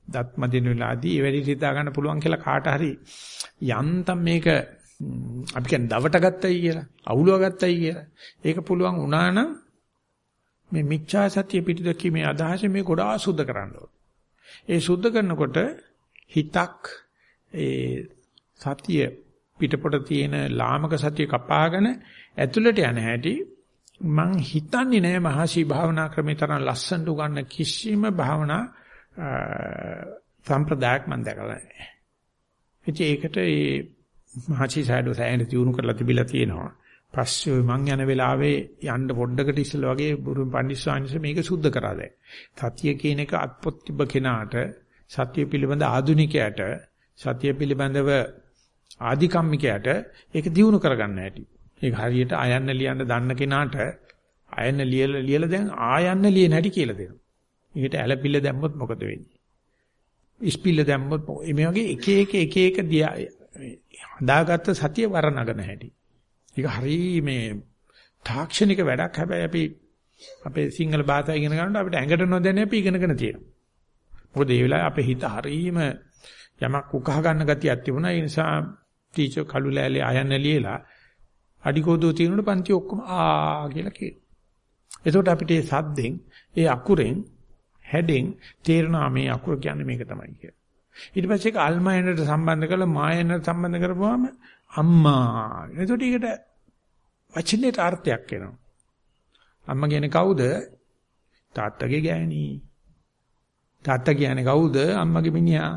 දත් මදින වෙලාවේදී ඒ වැඩේට හිත දාගන්න පුළුවන් කියලා කාට හරි යන්තම් මේක අපි කියන්නේ දවට ගත්තයි කියලා, අවුලව ගත්තයි කියලා. ඒක පුළුවන් වුණා නම් මේ මිච්ඡා සතිය පිටුදකීමේ අදහස මේ ගොඩාක් සුද්ධ කරන්න ඕනේ. ඒ සුද්ධ කරනකොට හිතක් ඒ සතිය පිටපොට තියෙන ලාමක සතිය කපාගෙන ඇතුළට යන හැටි මං හිතන්නේ නෑ මහසි භාවනා ක්‍රමේ තරම් ලස්සනට උගන්න කිසිම භාවනා සම්ප්‍රදායක් මම දැකලා නැහැ. ඉතින් ඒකට ඒ මහසි සයිඩෝ සෑහෙන තියුණු කරලා තිබිලා තියෙනවා. පස්සේ මං යන වෙලාවේ යන්න පොඩ්ඩකට ඉස්සෙල්ලා වගේ බුරුම් පන්දිස්වාංශ මේක සුද්ධ කරා දැන්. සතිය කියන එක අත්පොත් තිබ්බ කෙනාට සත්‍ය පිළිබඳ ආධුනිකයට සත්‍ය පිළිබඳව ආධිකම්මිකයට ඒක දිනු කරගන්න හැටි. ඒක හරියට අයන්න ලියන්න දන්න කෙනාට අයන්න ලියලා ලියලා දැන් ආයන්න ලියන හැටි කියලා දෙනවා. ඒකට ඇලපිල්ල දැම්මොත් මොකද වෙන්නේ? ඉස්පිල්ල දැම්මොත් මේ වගේ එක එක එක එක හදාගත්ත සතිය වරණගෙන හැටි. ඒක හරි මේ තාක්ෂණික වැඩක් හැබැයි අපි අපේ සිංහල භාෂාව ඉගෙන ගන්නකොට අපිට ඇඟට නොදැන අපි ඉගෙනගෙන තියෙනවා. මොකද ඒ වෙලාවේ අපේ හිත හරීම යමක් උකහා ගන්න ගතියක් තිබුණා. ඒ නිසා ටීචර් කළු ලෑල්ලේ ආයන්න ලියලා අඩිකෝදුව තියෙනකොට පන්ති ඔක්කොම ආ කියලා කියනවා. එතකොට අපිට මේ සද්දෙන්, ඒ අකුරෙන්, හැඩෙන් තේරෙනවා මේ අකුර කියන්නේ මේක තමයි කියලා. ඊට පස්සේ ඒක අල්මායනට සම්බන්ධ කරලා මායනට සම්බන්ධ කරපුවාම අම්මා. එතකොට ඒකට වචනේට අර්ථයක් එනවා. අම්මා කියන්නේ කවුද? තාත්තගේ ගෑණි. තාත්තා කියන්නේ කවුද? අම්මගේ මිනිහා.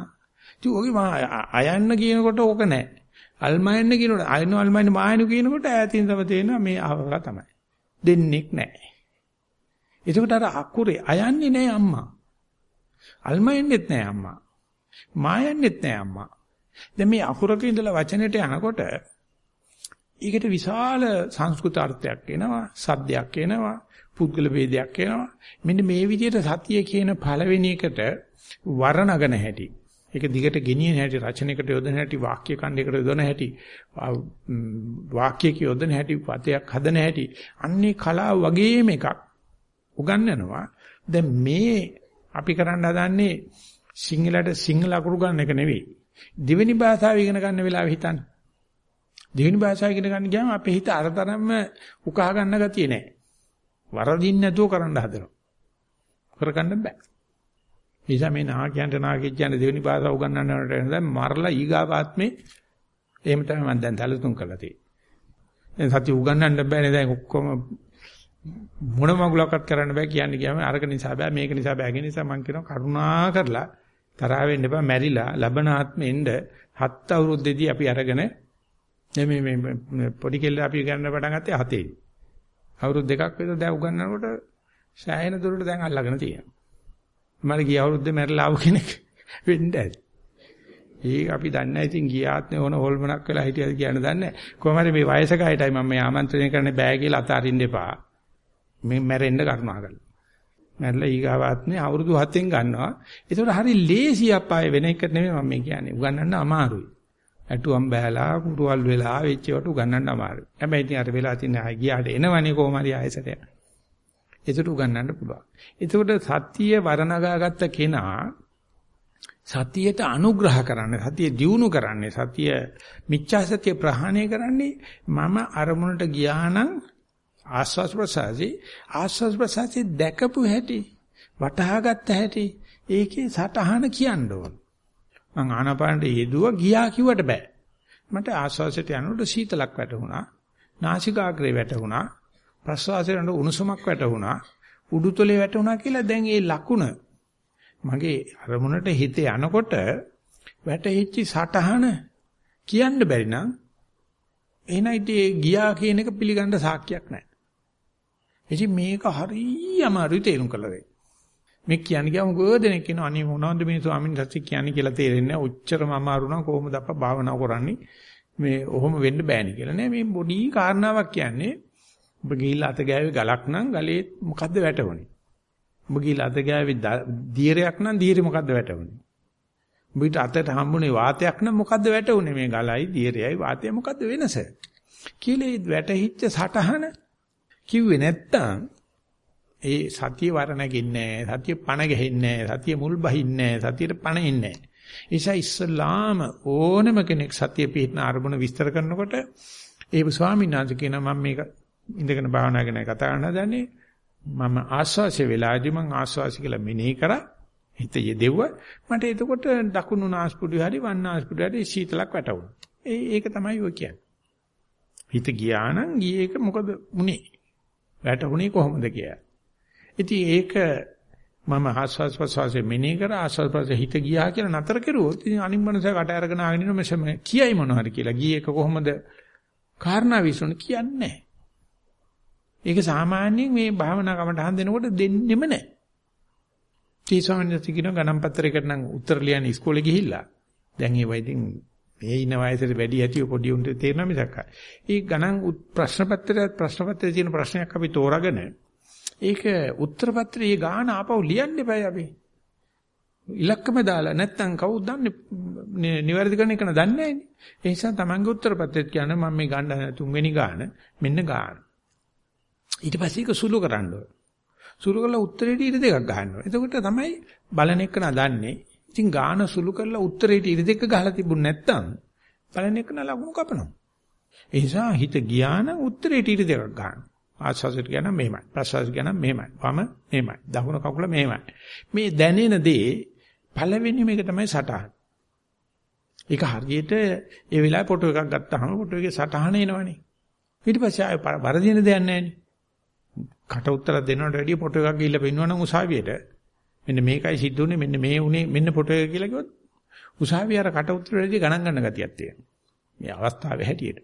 ඉතින් ඔගේ අයන්න කියනකොට ඕක නැහැ. අල්මයන්න කියනකොට අයන අල්මයන්න මායනු කියනකොට ඈතින් තව තේනවා මේ ආවක තමයි. දෙන්නෙක් නැහැ. එතකොට අර අකුරේ අයන්නේ නැහැ අම්මා. අල්මයන්නෙත් නැහැ අම්මා. මායන්නෙත් නැහැ අම්මා. දැන් මේ අකුරක ඉඳලා වචනෙට යනකොට ඒකට විශාල සංස්කෘත අර්ථයක් එනවා, සද්දයක් එනවා, පුද්ගල ભેදයක් එනවා. මෙන්න මේ විදිහට සතිය කියන පළවෙනි එකට වරණගෙන හැටි. ඒක දිගට ගෙනියන හැටි, රචනයකට යොදන හැටි, වාක්‍ය ඛණ්ඩයකට යොදන හැටි, වාක්‍යයක යොදන හැටි, පදයක් හදන හැටි. අන්නේ කලාව වගේම එකක් උගන්වනවා. දැන් මේ අපි කරන්න හදන්නේ සිංහලට සිංහල අකුරු ගන්න එක නෙවෙයි. දෙවෙනි භාෂාව ඉගෙන ගන්න වෙලාව හිතන්න. දෙවෙනි භාෂාව ඉගෙන ගන්න ගියාම අපේ හිත අරතරම්ම උකහා ගන්න ගතිය නෑ. වරදින්න නැතුව කරන්න හදනවා. කරගන්න බෑ. නිසා මේ නාකියන්ට නාකිය කියන්නේ දෙවෙනි භාෂාව උගන්වන්නට දැන් මරලා ඊගාවාත්මේ එහෙම තමයි මම දැන් තලතුම් කරලා තියෙන්නේ. දැන් සත්‍ය උගන්වන්න බෑනේ දැන් ඔක්කොම මොන මගුලක්වත් කරන්න බෑ කියන්නේ කියම අරක නිසා බෑ මේක නිසා බෑ කියන නිසා මම කියනවා කරුණා කරලා තරහ වෙන්න එපා මැරිලා ලබන ආත්මෙන්ද හත් අවුරුද්දේදී අපි අරගෙන මේ මේ පොඩි කෙල්ල අපි ගන්න පටන් ගත්තේ හතේ. අවුරුදු දෙකක් විතර දැන් උගන්නනකොට සෑහෙන දුරට දැන් අල්ලගෙන තියෙනවා. මම ගිය අවුරුද්දේ මැරිලා ආව කෙනෙක් වෙන්න ඇති. ඒක අපි දන්නේ නැහැ ඉතින් ගිය ආත්මේ ඕන හොල්මනක් වෙලා හිටියද කියන්න දන්නේ නැහැ. කොහොම හරි මේ වයසක අයටයි මම මේ ආමන්ත්‍රණය කරන්නේ බෑ කියලා අතාරින්න එපා. මේ මැරෙන්න කරුණා කරලා. මැරලා ඊගාවාත්මේ අවුරුදු 7න් ගන්නවා. ඒකට හරි ලේසි අපාය වෙන එක නෙමෙයි මම මේ කියන්නේ. උගන්නන්න අමාරුයි. ඇටුවම් බෑලා කුරුවල් වෙලා වෙච්ච වට උගන්නන්න අමාරුයි. හැබැයි ඉතින් අර වෙලා තියෙන අය ගියාට එනවනේ කොහොම හරි ආයසට. ඒකට උගන්නන්න පුළුවන්. ඒකට සත්‍ය වර්ණගාගත්ත කෙනා සතියට අනුග්‍රහ කරන්නේ සතිය දියුණු කරන්නේ සතිය මිච්ඡා සතිය ප්‍රහාණය කරන්නේ මම අරමුණට ගියා නම් ආස්වාස් ප්‍රසාසී ආස්වාස් ප්‍රසාසී දැකපු හැටි වටහාගත්ත හැටි ඒකේ සටහන කියන්න ඕන මං ආනාපානට යෙදුවා ගියා කිව්වට බෑ මට ආස්වාසයට යනකොට සීතලක් වැටුණා නාසිකාග්‍රේ වැටුණා ප්‍රසවාසයට උණුසුමක් වැටුණා උඩුතලේ වැටුණා කියලා දැන් ඒ ලකුණ මගේ අරමුණට හිත යනකොට වැටෙච්ච සටහන කියන්න බැරි නම් එහෙනම් ඉතින් ගියා කියන එක පිළිගන්න සාක්ෂියක් නැහැ. ඉතින් මේක හරියම අමාරුයි තේරුම් කළ දෙන්න. මේ කියන්නේ ගියාම ගොඩනෙක් කියනවා අනේ මොනවද මේ ස්වාමීන් වහන්සේ කියන්නේ කියලා තේරෙන්නේ නැහැ. ඔච්චරම අමාරු නම් කොහොමද අප්පා භාවනා කරන්නේ? මේ ඔහොම වෙන්න බෑනේ කියලා නෑ. මේ පොඩි කාරණාවක් කියන්නේ ඔබ ගිහිල්ලා අත ගෑවේ ගලක් නම් ගලේ මොකද්ද වැටුනේ? ඔබ ගිහිල්ලා අත ගෑවේ දියරයක් නම් දියරේ මොකද්ද වැටුනේ? ඔබට අතට හම්බුනේ වාතයක් නම් මොකද්ද වැටුනේ? මේ ගලයි දියරයයි වාතය මොකද්ද වෙනස? කියලා වැටහිච්ච සටහන කිව්වේ නැත්තම් ඒ සතිය වර නැගින්නේ නැහැ. සතිය පණ ගහින්නේ නැහැ. සතිය මුල් බහින්නේ නැහැ. සතියට පණ ඉන්නේ නැහැ. නිසා ඉස්සලාම ඕනම කෙනෙක් සතිය පිටන අරමුණ විස්තර කරනකොට ඒ ස්වාමීන් වහන්සේ කියනවා මම මේක ඉඳගෙන භාවනා කරන කතා කරන්න හදන්නේ මම ආස්වාසිය වෙලාදී මම ආස්වාසි කියලා මෙනෙහි කරා හිත යෙදෙව්ව මට එතකොට දකුණු නාස්පුඩු හරි වම් නාස්පුඩු හරි සීතලක් වැටුණා. ඒ ඒක තමයි ඔය කියන්නේ. හිත ගියා නම් ගියේ ඒක මොකද උනේ? වැටුනේ කොහොමද කියලා. ඉතින් ඒක මම ආස්වාස් ප්‍රසවාසයේ මෙනෙහි කර ආස්වාස් ප්‍රසවාසයේ හිත ගියා කියලා නතර කෙරුවොත් ඉතින් අනිත් මනස කට අරගෙන ආගෙන ඉන්න මෙසම කියයි මොනවද කියලා. ගියේ එක කොහොමද කාරණා විශ්වන කියන්නේ නැහැ. ඒක සාමාන්‍යයෙන් මේ භාවනා කමටහන් දෙනකොට දෙන්නෙම නැහැ. තීසමනති කියන ගණන් පත්‍රයකට නම් උත්තර ලියන්න ඉස්කෝලේ ගිහිල්ලා. දැන් ඒ වයිදින් මේ ඉන්න වයසට වැඩි ඇතිව පොඩි උන්ට තේරෙනවා මිසක්. ඒ ගණන් ප්‍රශ්න පත්‍රය ප්‍රශ්න පත්‍රයේ තියෙන ප්‍රශ්නයක් අපි තෝරාගෙන ඒක උත්තර පත්‍රයේ ගාන ආපහු ලියන්න එපා අපි. ඉලක්කම දාලා නැත්තම් කවුද දන්නේ නිවැරදි කරන එක දන්නේ නැහැ නේ. ඒ නිසා තමන්ගේ උත්තර පත්‍රෙත් කියන්නේ මම මේ ගන්න තුන්වෙනි ගාන මෙන්න ගාන. ඊට පස්සේ ඒක සුළු කරන්න ඕන. සුළු කරලා උත්තරේට ඊට දෙකක් ගහන්න ඕන. එතකොට තමයි බලන එක නදන්නේ. ඉතින් ගාන සුළු කරලා උත්තරේට ඊට දෙක ගහලා තිබුණ නැත්තම් බලන එක නලකුණු කපනවා. ඒ නිසා හිත ගියා නම් උත්තරේට ඊට දෙකක් ගන්න. ආස්වාසයට කියන මෙහෙමයි. ප්‍රසවාසයට කියන මෙහෙමයි. වම මෙහෙමයි. දකුණු කකුල මෙහෙමයි. මේ දැනෙන දේ පළවෙනි මේක තමයි සටහන. ඒක හරියට ඒ වෙලාවේ ෆොටෝ එකක් ගත්තාම ෆොටෝ එකේ සටහන එනවනේ. ඊට පස්සේ ආය වරදින දෙයක් නැහැ නේ. කට උත්තර දෙනවට වැඩිය ෆොටෝ එකක් ගිහිල්ලා පෙන්වනම් උසාවියට මෙන්න මේකයි සිද්ධ වුනේ මෙන්න මේ උනේ මෙන්න ෆොටෝ එක කියලා කිව්වොත් උසාවිය අර කට උත්තර වැඩිය ගණන් ගන්න ගතියක් තියෙනවා. මේ අවස්ථාවේ හැටියට.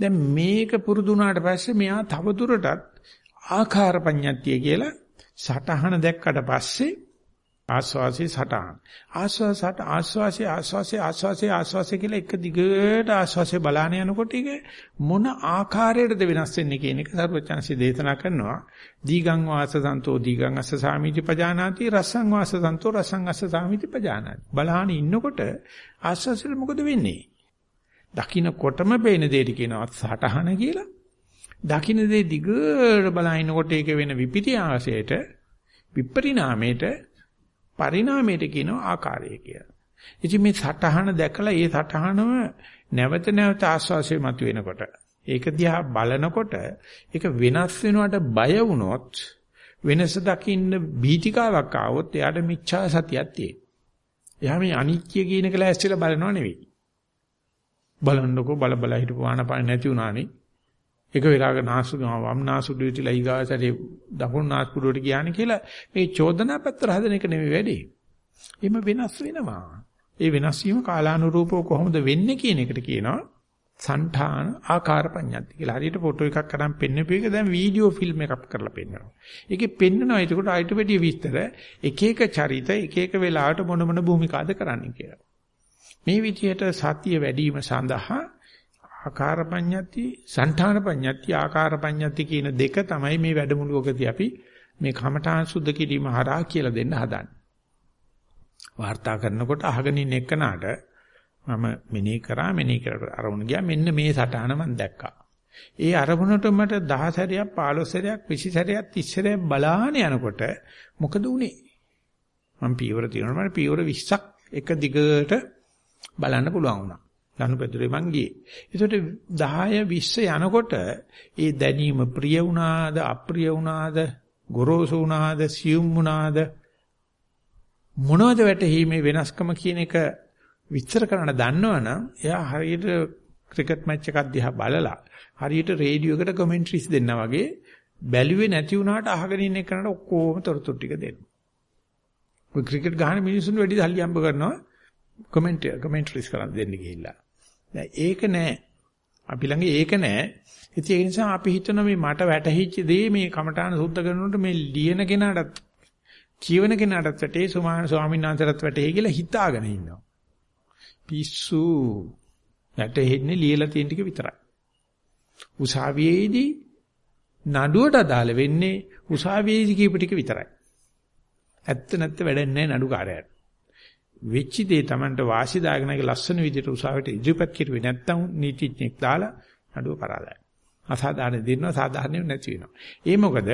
දැන් මේක පුරුදු වුණාට පස්සේ මෙයා තවදුරටත් ආකාර පඤ්ඤත්තිය කියලා සටහන දැක්කට පස්සේ ආස්වාසේ සටහන්. ආස්වාසට ආස්වාසේ ආස්වාසේ ආස්වාසේ ආස්වාසේ කියලා එක දිගට ආස්වාසේ බලාන යනකොට ඒක මොන ආකාරයකටද වෙනස් වෙන්නේ කියන එක සර්වචන්සි දේශනා කරනවා. දීගං වාස සන්තෝ දීගං අස්ස සාමිති පජානාති රසං වාස සන්තෝ රසං අස්ස සාමිති පජානාති. බලාන ඉන්නකොට ආස්වාසෙල මොකද වෙන්නේ? දකින්නකොටම පේන දෙයට කියනවා සටහන කියලා. දකින්න දේ දිගට බලනකොට ඒක වෙන විපිරියාසයට විපරිණාමයට පරිණාමයට කියනවා ආකාරය කියලා. ඉතින් මේ සටහන දැකලා ඒ සටහනම නැවත නැවත ආස්වාසිය මතුවෙනකොට ඒක දිහා බලනකොට ඒක වෙනස් වෙනවට බය වුණොත් වෙනස දකින්න බීතිකාවක් ආවොත් එයාට මිච්ඡා සතියක් තියෙනවා. එයා මේ අනිත්‍ය කියන එක ලෑස්තිලා බලනව නෙවෙයි. බලන්නකෝ බල බල හිටපු ආනපාන නැති වුණානේ. එක වෙලාවක නාසු වම් නාසුඩු විතිලා ඊගාසරේ දකුණු නාස්පුඩුවට ගියානේ කියලා මේ චෝදනා පත්‍ර හදන එක නෙමෙයි වැඩේ. එimhe වෙනස් වෙනවා. ඒ වෙනස් වීම කාලානුරූපව කොහොමද වෙන්නේ කියන එකට කියනවා සංඨාන ආකාර පඤ්ඤාති කියලා. හරියට ෆොටෝ එකක් අරන් පෙන්නපු එක දැන් වීඩියෝ ෆිල්ම් එකක් කරලා පෙන්නනවා. ඒකේ පෙන්නනවා ඒකට ආයිට වැඩි විස්තර එක එක චරිත එක එක වෙලාවට මොන මොන භූමිකාද කරන්නේ කියලා. මේ විදිහට සතිය වැඩි වීම සඳහා ආකාර පඤ්ඤති, సంఠාන පඤ්ඤති, ආකාර පඤ්ඤති කියන දෙක තමයි මේ වැඩමුළුවකදී අපි මේ කමඨාන් සුද්ධ කිරීම හරහා කියලා දෙන්න හදන්නේ. වාර්තා කරනකොට අහගෙන ඉන්න එක්කනට මම මෙනෙහි කරා මෙනෙහි කරලා අරමුණ ගියා මෙන්න මේ සටහන මම දැක්කා. ඒ අරමුණට මට 10 සැරයක් 15 සැරයක් 20 සැරයක් 30 සැරයක් බලාන යනකොට මොකද උනේ? මම පීවර තියෙනවා මට පීවර 20ක් එක දිගට බලන්න පුළුවන් වුණා. ලනුපැදුරේ මං ගියේ. ඒකට 10 20 යනකොට ඒ දැනීම ප්‍රිය වුණාද අප්‍රිය වුණාද ගොරෝසු වුණාද සියුම් වුණාද මොනවද වැටහීමේ වෙනස්කම කියන එක විස්තර කරන්න දන්නවනම් එයා හරියට ක්‍රිකට් මැච් එකක් දිහා බලලා හරියට රේඩියෝ එකට කමෙන්ටරිස් දෙන්නා වගේ බැලුවේ නැති වුණාට අහගෙන ඉන්න එකනට ඔක්කොම තොරතුරු ටික දෙන්න. ඔය ක්‍රිකට් ගහන මිනිස්සුන් වැඩි සල්ලි හම්බ කරනවා කමෙන්ට් කමෙන්ටරිස් කරන් දෙන්න ගිහිල්ලා. දැන් ඒක නෑ. අපි ළඟ ඒක නෑ. ඉතින් ඒ නිසා අපි හිතන මේ මට වැටහිච්ච දේ මේ කමඨාන සුද්ධ කරනකොට මේ ලියන කෙනාටත් කියවන කෙනාටත් වැටේ සුමාන ස්වාමීන් වහන්සේටත් වැටේ කියලා හිතාගෙන ඉන්නවා. පිස්සු වැටෙන්නේ ලියලා තියෙන ටික විතරයි. උසාවියේදී නඩුවට අදාළ වෙන්නේ උසාවියේදී කියපු ටික විතරයි. ඇත්ත නැත්ත වැඩක් නැහැ නඩුකාරයාට. වෙච්ච දේ Tamanට වාසිදායකන එක ලස්සන විදිහට උසාවියට ඉදිරිපත් කරුවේ නැත්නම් නීතිඥෙක් දාලා නඩුව පරාදයි. අසාධාරණ දෙන්නවා සාධාරණෙ නැති වෙනවා. ඒ මොකද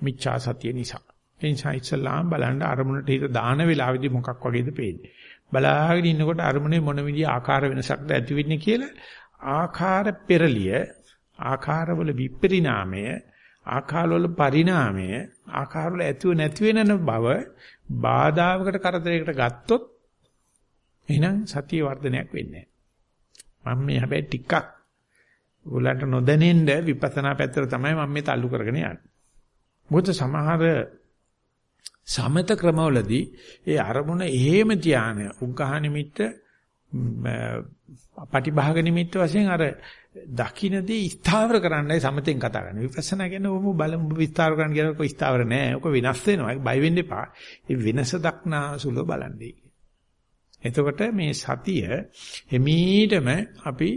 මිච්ඡා සතිය නිසා. ඒ නිසා ඉස්සලාම් බලන්න අරමුණට හිත දාන වෙලාවේදී මොකක් වගේද පේන්නේ. බලාගෙන ඉන්නකොට අරමුණේ මොන විදිහ ආකාර වෙනසක්ද ඇති වෙන්නේ කියලා ආකාර පෙරලිය ආකාරවල විපරිණාමය ආකාරවල පරිණාමය ආකාරවල ඇතිව නැති වෙන බව බාධාවකට කරදරයකට ගත්තොත් එහෙනම් සතිය වර්ධනයක් වෙන්නේ නැහැ. මම මේ හැබැයි ටිකක් උලන්ට නොදැනෙන්න විපස්සනා පැත්තට තමයි මම මේ තල්ලු කරගෙන යන්නේ. මොකද සමහර සමත ක්‍රමවලදී ඒ අරමුණ එහෙම ධානය උග්ඝහ නිමිත්ත පටිභාග නිමිත්ත වශයෙන් අර දකින්නදී ස්ථාවර කරන්නයි සමතෙන් කතා කරන්නේ. විපස්සනා කියන්නේ ඔබ බලමු විස්තර කරන්න කියනකොට ස්ථාවර නෑ. ඔක වෙනස් වෙනවා. ඒක බය වෙන්න එපා. ඒ වෙනස දක්නා සුලෝ බලන්නේ. එතකොට මේ සතිය එමීටම අපි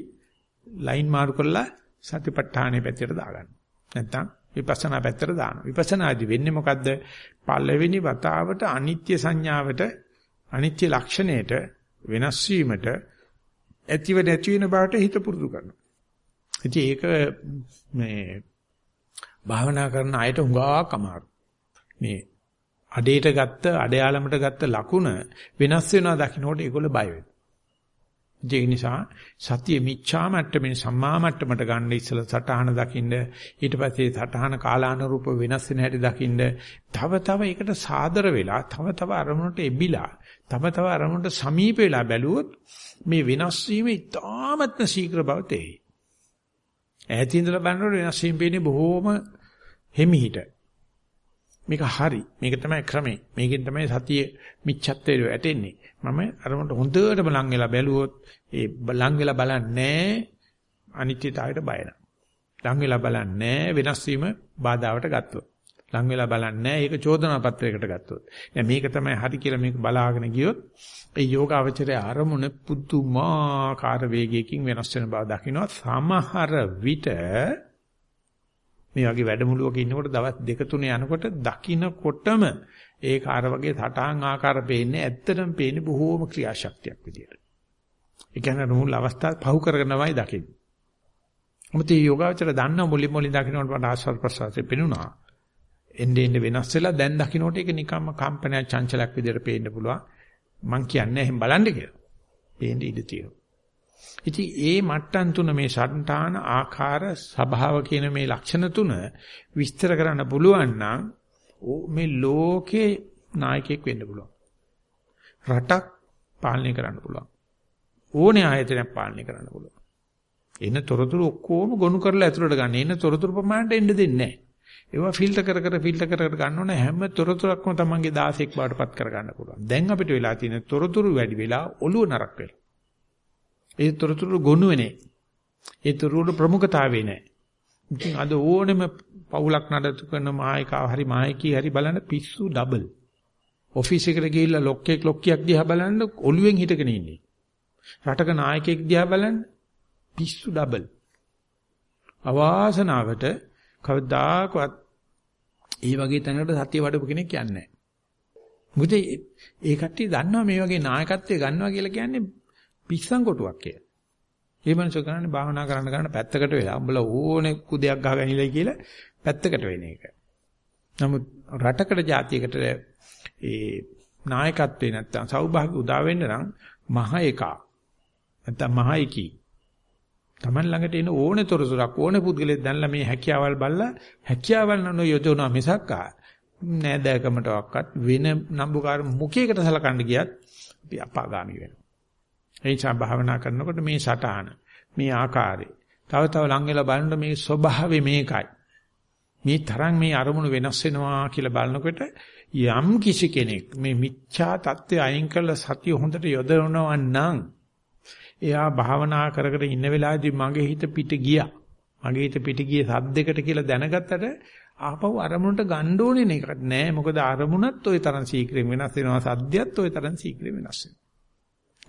ලයින් මාරු කරලා සතිපට්ඨානයේ පැත්තට දාගන්න. නැත්තම් විපස්සනා පැත්තට දානවා. විපස්සනාදී වෙන්නේ මොකද්ද? පළවෙනි වතාවට අනිත්‍ය සංඥාවට අනිත්‍ය ලක්ෂණයට වෙනස් වීමට ඇතිව නැති වෙන බවට හිත පුරුදු කරනවා. ඉතින් ඒක මේ භාවනා කරන අයට හුඟක් අමාරු. මේ අඩේට ගත්ත අඩයාලමට ගත්ත ලකුණ වෙනස් වෙනවා දකින්නකොට ඒගොල්ලෝ බය වෙනවා. ඒ නිසා සතිය මිච්ඡා මට්ටමින් සම්මා මට්ටමට ගන්න ඉස්සලා සටහන දකින්න ඊට පස්සේ සටහන කාලානුරූප වෙනස් වෙන හැටි දකින්න තව තව ඒකට සාදර වෙලා තව තව අරමුණට එබිලා තව තව අරමුණට සමීප වෙලා බැලුවොත් මේ වෙනස් වීම ඉතාමත්ම ශීඝ්‍ර බව තේයි. ඈතින් ඉඳලා බලනකොට වෙනස් වීම පේන්නේ බොහෝම හිමිහිට. මේක හරි. මේක තමයි ක්‍රමේ. මේකෙන් තමයි සතිය මිච්ඡත්වයට වැටෙන්නේ. මම අරමුණට හොඳටම ලං වෙලා බැලුවොත් ඒ ලං වෙලා බලන්නේ අනිත්‍යතාවයට බය ලං වෙලා බලන්නේ වෙනස් වීම බාධාවට ගත්තොත්. ලං වෙලා බලන්නේ ඒක චෝදනා පත්‍රයකට ගත්තොත්. දැන් මේක තමයි හරි කියලා මේක බලාගෙන ගියොත් ඒ යෝගාවචරයේ අරමුණ පුදුමාකාර වේගයකින් වෙනස් වෙන බව දකිනවා. සමහර විට මේ වගේ වැඩමුළුවක ඉන්නකොට දවස් දෙක තුන යනකොට දකින්නකොටම ඒක අර වගේ සටහන් ආකාර පේන්නේ ඇත්තටම පේන්නේ බොහෝම ක්‍රියාශක්තියක් විදියට. ඒ කියන්නේ නුහුල් අවස්ථා පහු කරගෙනමයි දකින්නේ. මොකද මේ යෝගාවචර දන්න මුලින් මුලින් දකින්නකොට මට ආස්වාද ප්‍රසවාසය පෙනුණා. එන්නේ එන්නේ වෙනස් වෙලා දැන් දකින්නකොට ඒක නිකම්ම කම්පනයක් චංචලයක් විදියට පේන්න පුළුවන්. මං කියන්නේ එහෙන් බලන්න කියලා. පේන්න ඉඩ තියෙනවා. ඉතින් ඒ මට්ටම් තුන මේ ෂණ්ඨාන ආකාර ස්වභාව කියන මේ ලක්ෂණ තුන විස්තර කරන්න පුළුවන් නම් මේ ලෝකේ නායකයෙක් වෙන්න පුළුවන්. රටක් පාලනය කරන්න පුළුවන්. ඕනේ ආයතනයක් පාලනය කරන්න පුළුවන්. එන තොරතුරු ඔක්කොම ගොනු කරලා ඇතුළට ගන්න. එන තොරතුරු ප්‍රමාණයට එන්න දෙන්නේ නැහැ. ඒවා ෆිල්ටර් කර කර ෆිල්ටර් කර කර ගන්න ඕන හැම තොරතුරක්ම තමන්ගේ 16ක් බාටපත් කර ගන්න පුළුවන්. දැන් අපිට වෙලා තියෙන තොරතුරු වැඩි වෙලා ඔළුව නරක් වෙලා. ඒ තොරතුරු ගොනුවේ ඒ තොරතුරු ප්‍රමුඛතාවේ නැහැ. ඉතින් අද ඕනෙම පවුලක් නඩත්තු කරන මායිකාව හරි මායිකී හරි බලන්න පිස්සු ඩබල්. ඔෆිස් එකට ගිහිල්ලා ලොක්කෙක් ලොක්කියක් දිහා බලන්න ඔළුවෙන් හිටගෙන ඉන්නේ. රටක නායකයෙක් දිහා බලන්න පිස්සු ඩබල්. අවාසනාවට කවදාකවත් ඒ වගේ තැනකට සත්‍ය වඩපු කෙනෙක් යන්නේ නැහැ. මොකද ඒ කට්ටිය දන්නවා මේ වගේ නායකත්වය ගන්නවා කියලා කියන්නේ පිස්සන් කොටුවක් කියලා. ඒ මනුස්සය කරන්නේ භාවනා කරන්න කරන්න පැත්තකට වෙලා උඹලා ඕනේ කුදයක් ගහගෙන ඉලයි කියලා පැත්තකට වෙන එක. නමුත් රටකට ජාතියකට ඒ නායකත්වේ නැත්තම් සෞභාග්‍ය උදා වෙන්න නම් මහ එකා නැත්තම් මහ එකී Taman ළඟට එන ඕනේ තොරතුරක් ඕනේ පුද්ගලෙක් දැන්ලා මේ හැකියාවල් බල්ලා හැකියාවල් නෝ යොදවනවා මිසක් නෑදෑකමටවත් වෙන නම්බුකාර මුඛයකට සලකන්න ගියත් අපි අපාගාමි වෙනවා. ඒ නිසා භාවනා කරනකොට මේ සටහන, මේ ආකාරය. තව තව ලං වෙලා බලනකොට මේ ස්වභාවය මේකයි. මේ තරම් මේ අරමුණු වෙනස් වෙනවා කියලා බලනකොට යම් කිසි කෙනෙක් මේ මිච්ඡා தත්ත්වය අයින් කරලා සතිය හොඳට යොදවනවා නම් එයා භාවනා කරගෙන ඉන්න වෙලාවේදී මගේ හිත පිට ගියා. මගේ හිත පිට ගියේ සද්දයකට කියලා දැනගත්තට ආපහු අරමුණට ගන්න ඕනේ නේකත් නෑ. මොකද අරමුණත් ওই තරම් සීක්‍රෙන් වෙනස් වෙනවා. සද්දයත් ওই තරම් සීක්‍රෙන් වෙනස් වෙනවා.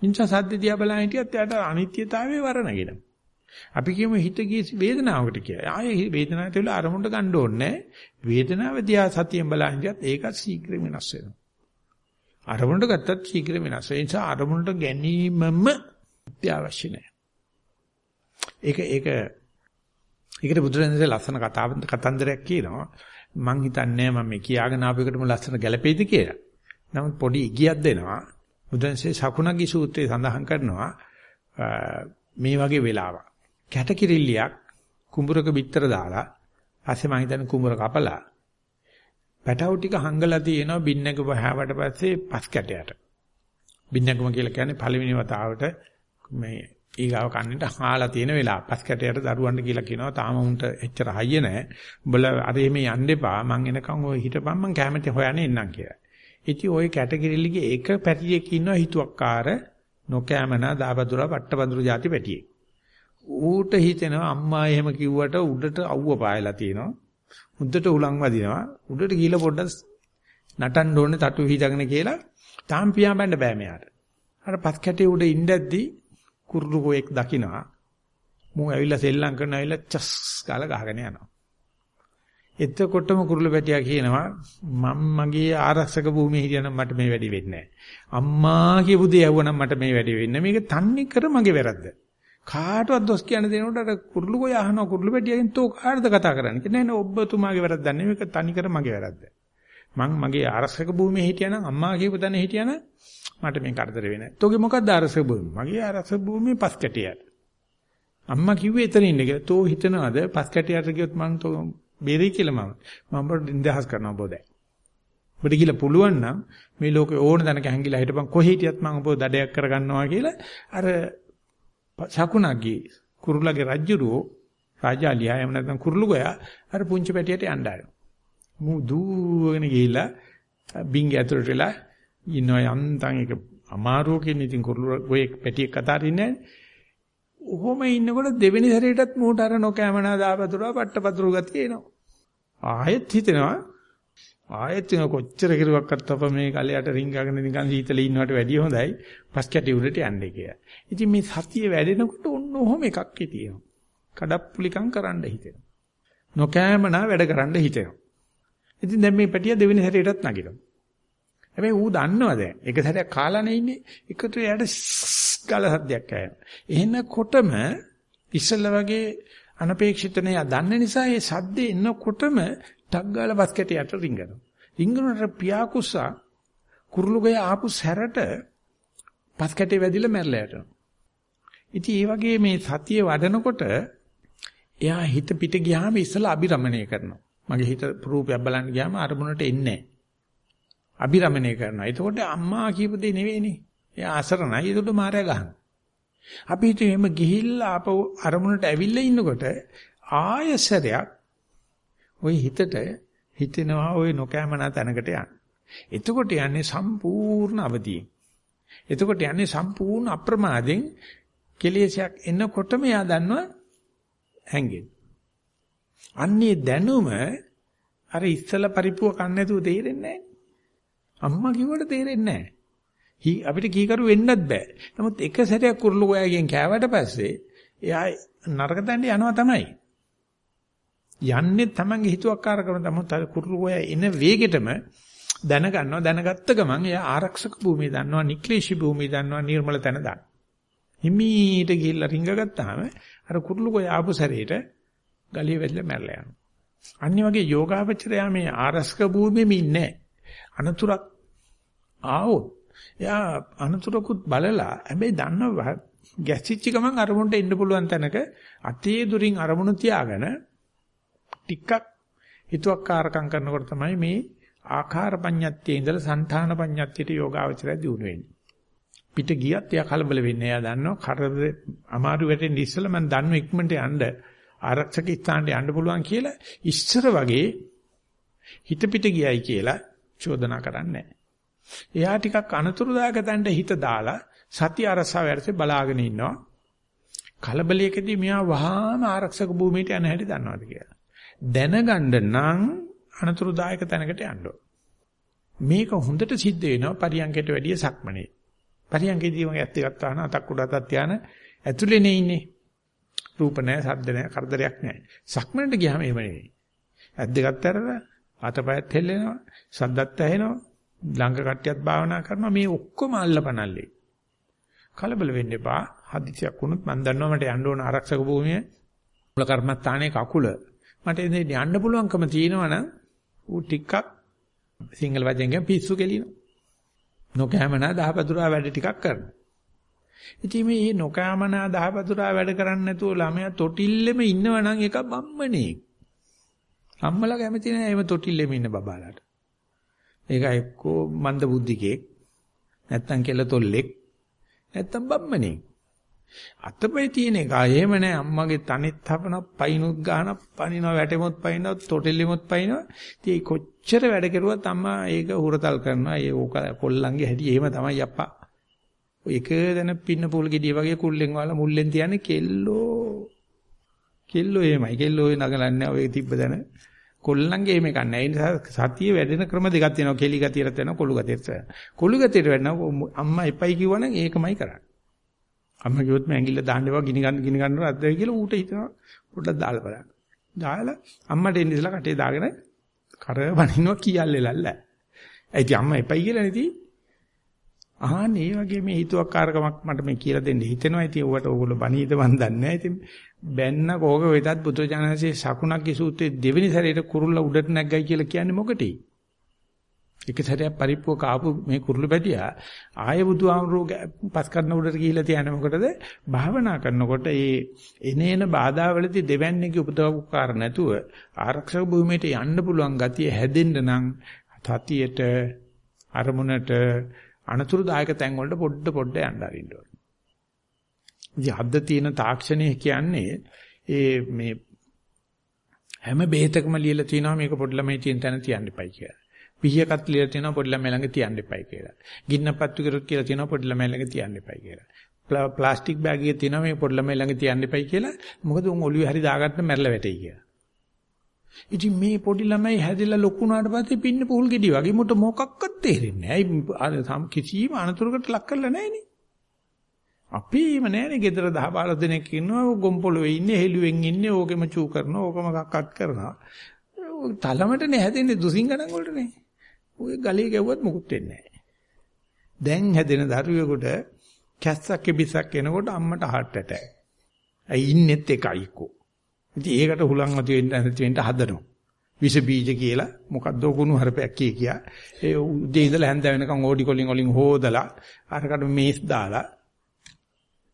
නිසා සද්ද දිහා බලන හිටියත් එයාට අනිත්‍යතාවයේ වරණගෙන. අපි කියමු හිත ගිය වේදනාවකට කියලා. ආයේ වේදනාවට වෙලා අරමුණට ගන්න ඕනේ වේදනාව දිහා සතියෙන් බලන හිටියත් ඒකත් ශීඝ්‍ර වෙනස් වෙනවා. අරමුණට ගත්තත් ශීඝ්‍ර වෙනස් වෙනවා. ඒ නිසා අරමුණට ගැනීමම අත්‍යවශ්‍ය නැහැ. ඒක ඒක ඒකට බුදුරජාණන්සේ ලස්සන කතාව කතන්දරයක් කියනවා. මං හිතන්නේ මම මේ කියාගෙන ආපු එකටම ලස්සන ගැළපෙයිද කියලා. නමුත් පොඩි ඉගියක් දෙනවා. බුදුන්සේ සකුණගි සූත්‍රයේ සඳහන් කරනවා මේ වගේ වෙලාවක්. කැටකිරිල්ලියක් කුඹරක බිත්තර දාලා පස්සේ මම හිතන්නේ කුඹර කපලා පැටවු ටික හංගලා තියෙනවා බින්නක වහවට පස්සේ පස් කැටයට. බින්නකම කියලා කියන්නේ පළවෙනි වතාවට මේ ඊගාව කන්නට හාලා තියෙන වෙලාව. පස් කැටයට දරුවන්ට කියලා කියනවා තාම උන්ට එච්චර හයිය නැහැ. උඹලා අර එමේ යන්න එපා. මං එනකන් ඔය හිටපන් මං කැමති හොයන්නේ එන්නම් කියලා. ඉතින් ওই කැටගරිලිගේ එක පැටියෙක් ඉන්නවා හිතුවක්කාර නොකෑමනා දාබදුරා පට්ටබඳුරු જાති පැටියෙක්. ඌට හිතෙනවා අම්මා එහෙම කිව්වට උඩට අවුව පායලා තියෙනවා. උඩට උලන් වදිනවා. උඩට ගිහලා පොඩ්ඩක් නටන්න ඕනේ තටු හිතගෙන කියලා තාම් පියාඹන්න බෑ මෙයාට. අර පත් කැටේ උඩ ඉඳද්දි කුරුරුකෝෙක් දකිනවා. මෝ ඇවිල්ලා සෙල්ලම් කරන ඇවිල්ලා චස් ගාලා ගහගෙන යනවා. එතකොටම කුරුළු පැටියා කියනවා මම මගේ ආරක්ෂක භූමියේ හිටියනම් මට මේ වැඩි වෙන්නේ අම්මා කියපු දේ ඇහුවනම් මට මේ වැඩි වෙන්නේ මේක තන්නේ කර මගේ වැරද්ද. කාටවත් දොස් කියන්න දෙනකොට අර කුරුළු කොය අහනවා කුරුළු පැටියගෙන් තෝ කාටද කතා කරන්නේ නෑ නෑ ඔබතුමාගේ වැරද්දක් නෙමෙයි මේක තනි කර මගේ වැරද්ද. මං මගේ ආරක්ෂක භූමියේ හිටියනම් අම්මා කියපු තැන හිටියනම් මට මේ කරදර වෙන්නේ. තෝගේ මොකක්ද ආරක්ෂක භූමිය? මගේ ආරක්ෂක භූමියේ පස් කැටියට. අම්මා කිව්වේ එතන ඉන්න කියලා. තෝ හිතනවාද පස් කැටියට ගියොත් මං තෝ බේරෙයි කියලා මම මම ඔබට නිදහස් කරනවා බොදයි. ඔබට කියලා පුළුවන් නම් මේ ලෝකේ ඕන තැනක හැංගිලා හිටපන් කොහේ හිටියත් මම ඔබ දඩයක් කරගන්නවා කියලා අර ශකුණගේ කුරුල්ලගේ රජ්ජුරුවෝ රාජාලියා එහෙම නැත්නම් කුරුළු ගෝයා අර පුංචි පැටියට යන්න ආරෝ. මු දුවගෙන ගිහිල්ලා බින්ග ඇතුළට වෙලා ඉන්නවා යන්තම් ඒක අමාරුවකින් ඉතින් කුරුළු ඔය පැටියෙක් කතා අරින්නේ ඔහොම ඉන්නකොට දෙවෙනි සැරේටත් මූට අර නොකෑමනා දාපතුරා පට්ටපතුරු ගතිය එනවා. ආයෙත් හිතෙනවා ආයෙත් වෙන කොච්චර කිරුවක්වත් අප මේ කලයට රින්ගගෙන නිකන් සීතලේ ඉන්නවට වැඩිය හොඳයි පස් කැටි උඩට යන්නේ කියලා. ඉතින් මේ සතිය වැඩෙනකොට ඔන්න ඔහොම එකක් හිටියෙනවා. කඩප්පුලිකම් කරන්න හිතෙනවා. නොකෑමනා වැඩ කරන්න හිතෙනවා. ඉතින් දැන් මේ පැටිය දෙවෙනි හැරේටත් නගිනවා. හැබැයි ඌ දන්නවා දැන්. එක සැරයක් කාලානේ ඉන්නේ. එකතු එයාට ගාල සද්දයක් ආයෙනවා. එහෙනකොටම ඉස්සෙල්ලා වගේ අනපේක්ෂිත නෑ. දන්න නිසා ඒ සද්දේ එනකොටම ටක් ගාලා බස් කැටියට රිංගනවා. රිංගනට පියාකුසා කුරුළුගේ ආපු සැරට පස් කැටේ වැදිලා මැරලා යනවා. ඉතින් ඒ වගේ මේ සතිය වඩනකොට එයා හිත පිට ගියාම ඉස්සලා අබිරමණය කරනවා. මගේ හිත රූපයක් බලන්න ගියාම අරමුණට එන්නේ නැහැ. අබිරමණය කරනවා. එතකොට අම්මා කියපු දේ නෙවෙයිනේ. එයා අසරණයි. ඒකට මාරය ගහනවා. අපි හිතුවේ එහෙම ගිහිල්ලා ආපහු අරමුණට ඇවිල්ලා ඉන්නකොට ආයසරයක් ওই හිතට හිතෙනවා ওই නොකෑමනා තැනකට යන්න. එතකොට යන්නේ සම්පූර්ණ අවදියෙන්. එතකොට යන්නේ සම්පූර්ණ අප්‍රමාදෙන් කෙලෙසයක් එනකොටම එයා දන්නවා හැංගෙන. අන්නේ දැනුම අර ඉස්සල පරිප්පුව කන්න නැතුව තේරෙන්නේ නැහැ. අම්මා කිව්වට තේරෙන්නේ නැහැ. හි අපිට කීකරු වෙන්නත් බෑ. නමුත් එක සැරයක් කුරුළු ගෝයාගෙන් කෑවට පස්සේ එයා නරක තැනට යනවා තමයි. යන්නේ තමන්ගේ හිතුවක්කාරකම තමයි කුරුළු ගෝයා එන වේගෙටම දැනගන්නවා දැනගත්ත ගමන් එයා ආරක්ෂක භූමිය දන්නවා නික්ලේශී භූමිය දන්නවා නිර්මල තැන දන්නවා. හිමීට ගිහිල්ලා රිංග ගත්තාම අර කුරුළු ගෝයා ආපු සැරේට ගලිය වැදලා මැරලා යනවා. අනිත් වගේ යෝගාවචරයා මේ ආරක්ෂක භූමියෙම ඉන්නේ අනතුරක් ආවොත් එයා අනතුරකුත් බලලා හැබැයි දන්නව ගැසිච්ච ගමන් අරමුණට එන්න පුළුවන් තැනක අතේ දුරින් අරමුණ තියාගෙන ටිකක් හිතුවක්කාරකම් කරනකොට තමයි මේ ආකාර පඤ්ඤත්තියේ ඉඳලා సంతාන පඤ්ඤත්තියට යෝගාවචරය දිනු වෙන්නේ. පිට ගියත් එයා කලබල වෙන්නේ. එයා දන්නවා කරද අමාරු වැටෙන්න ඉස්සෙල්ලා මම දන්නව ඉක්මනට යන්න ආරක්ෂක ස්ථානට යන්න පුළුවන් කියලා ඉස්සර වගේ හිත පිට ගියයි කියලා චෝදනා කරන්නේ එයා ටිකක් අනතුරුදායක තැනට හිත දාලා සත්‍ය අරසාව යටතේ බලාගෙන ඉන්නවා. කලබලයකදී මෙයා වහාම ආරක්ෂක භූමියට යන හැටි දන්නවාද කියලා. දැනගන්න නම් අනතුරුදායක තැනකට යන්න මේක හොඳට සිද්ධ වෙනවා පරියංගයට වැඩිය සක්මනේ. පරියංගේදී මගේ ඇත්ත එකක් තාන අතක් උඩ අතක් තියාන ඇතුලේනේ ඉන්නේ. රූප නැහැ, ශබ්ද නැහැ, කරදරයක් නැහැ. සක්මනට ගියාම එහෙම නෙවෙයි. ඇත් දෙකත් අරලා අතපයත් හෙල්ලෙනවා, ශබ්දත් ඇහෙනවා, ළඟ කට්ටියත් භාවනා කරනවා මේ ඔක්කොම අල්ලපනල්ලේ. කලබල වෙන්න එපා. හදිසියක් වුණොත් මම දන්නවා මට යන්න ඕන ආරක්ෂක භූමිය මුල කර්මස්ථානයේ කකුල. මට එන්නේ යන්න පුළුවන්කම තියෙනවනම් ඌ ටිකක් සිංගල් වචෙන්ගෙන් පිස්සු කෙලිනවා. නොකෑමනා දහපතුරා වැඩ ටිකක් කරනවා. ඉතින් මේ නොකෑමනා දහපතුරා වැඩ කරන්නේ නැතුව ළමයා තොටිල්ලෙම ඉන්නවනම් ඒක බම්මනේ. අම්මලා කැමති නෑ එහෙම තොටිල්ලෙම ඉන්න බබාලාට. ඒක එක්කෝ මන්ද බුද්ධිකෙක් නැත්තම් කෙල තොල්ලෙක් නැත්තම් බම්මනේ. අතපය තියෙන එක එහෙම නෑ අම්මගේ තනෙත් හපන පයින්ුත් ගහන පනිනවා වැටෙමුත් පයින්නවා තොටෙල්ලෙමුත් පයින්නවා. ඉතින් කොච්චර වැඩ කෙරුවත් අම්මා ඒක හුරතල් කරනවා. ඒ ඕක කොල්ලන්ගේ හැටි එහෙම තමයි අප්පා. ඔය එක දන පින්න පූල් ගෙඩිය වගේ කුල්ලෙන් වල මුල්ලෙන් තියන්නේ කෙල්ලෝ. කෙල්ලෝ එහෙමයි. කෙල්ලෝ ඔය නගලන්නේ ඔය තිබ්බ දන. කොල්ලන්ගේ එහෙම එකක් නැහැ. ඒ නිසා සතිය වැඩෙන ක්‍රම දෙකක් තියෙනවා. කෙලි ගතියට වෙනවා, කොළු ගතියට වෙනවා. කොළු ගතියට වෙනවා අම්මා එපයි කිව්වනම් ඒකමයි කරන්නේ. අම්මා කිව්වොත් මම ඇඟිල්ල දාන්න එපා ගිනි ගන්න ගිනි ගන්නවා අද්දයි කියලා ඌට හිතනවා පොඩ්ඩක් දාලා බලන්න. දාලා අම්මට එන්න ඉස්සලා කටේ දාගෙන කර වනිනවා කියල්ලෙලල්ල. ඒ ඉතින් අම්මා එපයි කියලා නෙති. ආන්නේ මේ වගේ මේ හිතුවක්කාරකමක් මට මේ කියලා දෙන්න හිතෙනවා. ඉතින් ඔකට ඕගොල්ලෝ බණීද මන් දන්නේ නැහැ. ඉතින් බැන්න කෝක වෙතත් බුදුජානකසේ සකුණක්ගේ සූත්‍රයේ දෙවෙනි සැරේට කුරුල්ල උඩට නැග්ගයි කියලා කියන්නේ මොකටේ? එක සැරයක් පරිප්පුව කාපු මේ කුරුළු පැටියා ආය බුදුහාමුදුරුවෝ පස් කරන උඩට ගිහිල්ලා තියන්නේ මොකටද? භාවනා කරනකොට ඒ එනේන බාධාවලදී දෙවන්නේගේ උපදවකාර නැතුව ආරක්ෂක භූමියට යන්න පුළුවන් ගතිය හැදෙන්න නම් තතියට අරමුණට අනතුරුදායක තැන් වලට පොඩ පොඩ යන්න අරින්න ඕනේ. ඉතින් අද තියෙන තාක්ෂණය කියන්නේ ඒ මේ හැම බෙහෙතකම ලියලා තියෙනවා මේක පොඩි ළමයි තියෙන තැන තියන්න එපයි කියලා. පිහියකත් ලියලා තියෙනවා පොඩි ළමයි ළඟ තියන්න එපයි කියලා. ගින්න පත්තු කරොත් කියලා තියෙනවා පොඩි ළමයි ළඟ තියන්න එපයි කියලා. ප්ලාස්ටික් බෑග් එකේ තියෙනවා මේ පොඩි ළමයි ළඟ තියන්න එපයි කියලා. මොකද උන් ඔළුවේ හරි දාගන්න මැරලා වැටෙයි කියලා. ඉතින් මේ පොඩි ළමයි හැදිලා ලොකු වුණාට පස්සේ පින්න පුහුල් ගෙඩි වගේ මුට මොකක්වත් තේරෙන්නේ නැහැ. අයි කිසිම අනතුරකට ලක් කරලා නැහැනේ. අපිම නෑනේ ගෙදර 10 15 දෙනෙක් ඉන්නවා ගොම්පොළොවේ ඉන්නේ හෙළුවෙන් ඉන්නේ ඕකෙම චූ කරනවා ඕකම කක්කත් කරනවා. තලමට නෑ හැදෙන්නේ දුසිංගණන් වලටනේ. ඔය ගලේ ගැව්වත් මුකුත් වෙන්නේ නෑ. දැන් හැදෙන දරුවෙකුට කැස්සක් කිබිසක් එනකොට අම්මට heart attack. ඇයි ඉන්නෙත් එකයිකෝ. ඉතින් ඒකට හුලං ඇති වෙන්න නැති වෙන්න හදනවා. විස බීජ කියලා මොකද්ද කුණු හරපයක් කිය කියා. ඒ උදේ ඉඳලා හැන්ද වෙනකන් ඕඩි කොලින් වලින් හොදලා අරකට මේස් දාලා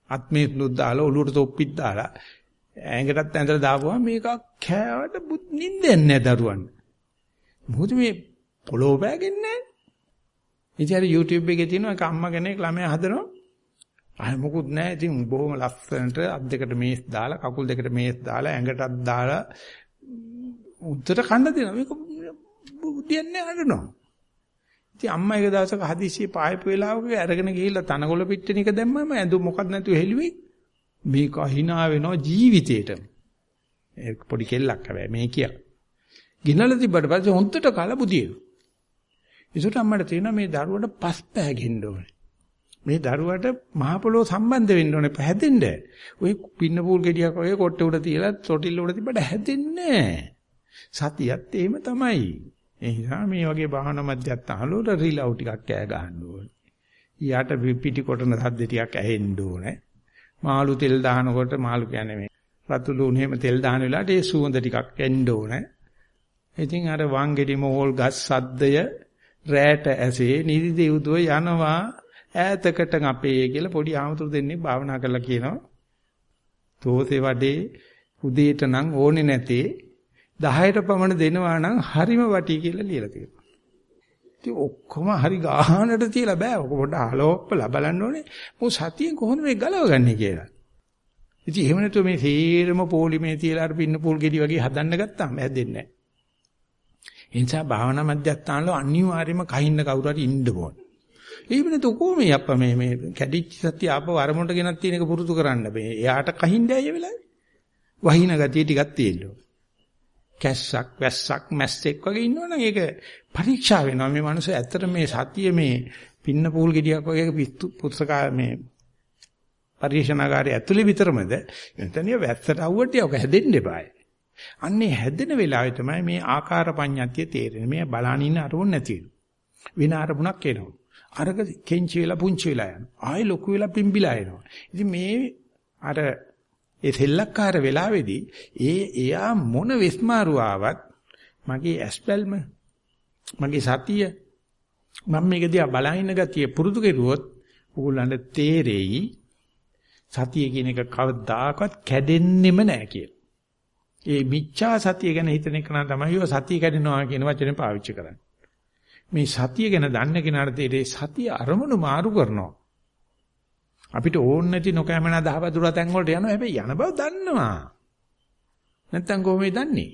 අත්මේස් නුත් දාලා ඔලුවට තොප්පිත් දාලා ඇඟටත් ඇඳලා දාපුවා මේක කෑවට නිින්දෙන්නේ නැහැ දරුවන්. මොකද මේ පොළොව පෑගෙන්නේ නැහැ. ඉතින් අර YouTube එකේ තියෙනවා එක අම්මා කෙනෙක් ළමයා හදනවා අය මොකුත් නැහැ. ඉතින් බොහොම ලස්සනට අත් දෙකට මේස් දාලා කකුල් දෙකට මේස් දාලා ඇඟටත් දාලා උත්තර කන්න දෙනවා. මේක බුද්ධියන්නේ අඬනවා. ඉතින් අම්මා එක දවසක හදිස්සියේ පායපු වෙලාවක අරගෙන ගිහිල්ලා තනකොළ පිටිනික දැම්මම ඇඳු මොකක් නැතුව හෙළුවේ. මේක hina වෙනවා ජීවිතේට. ඒ පොඩි කෙල්ලක් හැබැයි මේ කිය. ගිනලා තිබ්බට පස්සේ හොන්තට කලබුදියේ. ඒසට අම්මට තේරෙනවා මේ දරුවට පස් පෑගෙන්න ඕනේ. මේ දරුවට මහ පොළොව සම්බන්ධ වෙන්න ඕනේ පැහැදෙන්න. ওই පින්න පූල් ගෙඩියක් වගේ කොට්ටේ උඩ තියලා තොටිල්ල උඩ තිබ්බට හැදෙන්නේ නැහැ. සතියත් එහෙම තමයි. ඒ නිසා මේ වගේ භාවනා මධ්‍යස්ථාන වල රිලව් ටිකක් කෑ ගහන්න ඕනේ. ඊයට පිටි කොටන සද්ද ටිකක් ඇහෙන්න ඕනේ. මාළු තෙල් දානකොට මාළු කියන්නේ මේ රතු ලුණු එහෙම තෙල් දාන වෙලාවට ඒ සුවඳ ටිකක් එන්න ඕනේ. ඉතින් අර වංගෙඩි මෝල් ගස් සද්දය රැට ඇසේ නිදි දෙව්දුව යනවා ඈතකට අපේ කියලා පොඩි ආමතුරු දෙන්නේ භාවනා කරලා කියනවා. තෝසේ වඩේ උදේට නම් ඕනේ නැතේ 10ට පමණ දෙනවා නම් හරිම වටි කියලා ලියලා තියෙනවා. ඉතින් ඔක්කොම හරි ගාහනට තියලා බෑ. ඔක පොඩ්ඩ අලෝප්පලා බලන්න ඕනේ. මොකද සතියෙන් කොහොමද මේ ගලවගන්නේ කියලා. ඉතින් එහෙම නැතුව මේ සීරම පොලිමේ තියලා අර පින්න පූල් ගෙඩි වගේ හදන්න ගත්තාම හැදෙන්නේ නැහැ. ඒ නිසා භාවනා මධ්‍යස්ථානවල අනිවාර්යයෙන්ම කහින්න කවුරු හරි ඉන්න ඕනේ. ඒ වෙනතු කොහොමද අප්පා මේ මේ කැඩිච්ච සත්‍ය ආපව අරමුණට ගෙනත් තියෙන එක පුරුදු කරන්න බෑ. එයාට කහින්නේ ඇයි වෙලාවේ? වහින ගතිය ටිකක් තියෙන්න ඕනේ. කැස්සක් වැස්සක් මැස්සෙක් වගේ ඉන්නවනම් ඒක පරීක්ෂා වෙනවා මේ මනුස්සය ඇත්තට මේ සතිය මේ පින්න පූල් ගෙඩියක් වගේ පුස්තකා මේ පරිශනාගාරය ඇතුලේ විතරමද එතනිය වැස්සට අවුවට යක හැදෙන්න එපායි අන්නේ හැදෙන වෙලාවේ තමයි මේ ආකාර පඤ්ඤාතිය තේරෙන්නේ මේ බලාන ඉන්න අරමුණ නැති වෙන අරමුණක් එනවා අරක කෙන්චි වෙලා පුංචි වෙලා යනවා ආයෙ ලොකු වෙලා පිම්බිලා එනවා ඉතින් මේ අර ඒ සෙල්ලක්කාර වෙලාවේදී ඒ එයා මොන විස්මාරු ආවත් මගේ ඇස්පල්ම මගේ සතිය මම මේක දිහා බලහින්න ගතිය පුරුදු කෙරුවොත් උගලන්ට තේරෙයි සතිය කියන එක කවදාකවත් කැඩෙන්නෙම නැහැ කියලා. ඒ මිච්ඡා සතිය ගැන හිතන එක තමයි ඔය සතිය කැඩෙනවා කියන වචනේ පාවිච්චි කරන්නේ. මේ සතිය ගැන දන්න කෙනාට තේරෙයි සතිය අරමුණු මාරු කරනවා. අපිට ඕන නැති නොකෑමන දහවදුර තැන් වලට යනවා හැබැයි යන බව දන්නවා. නැත්තම් කොහොමද දන්නේ?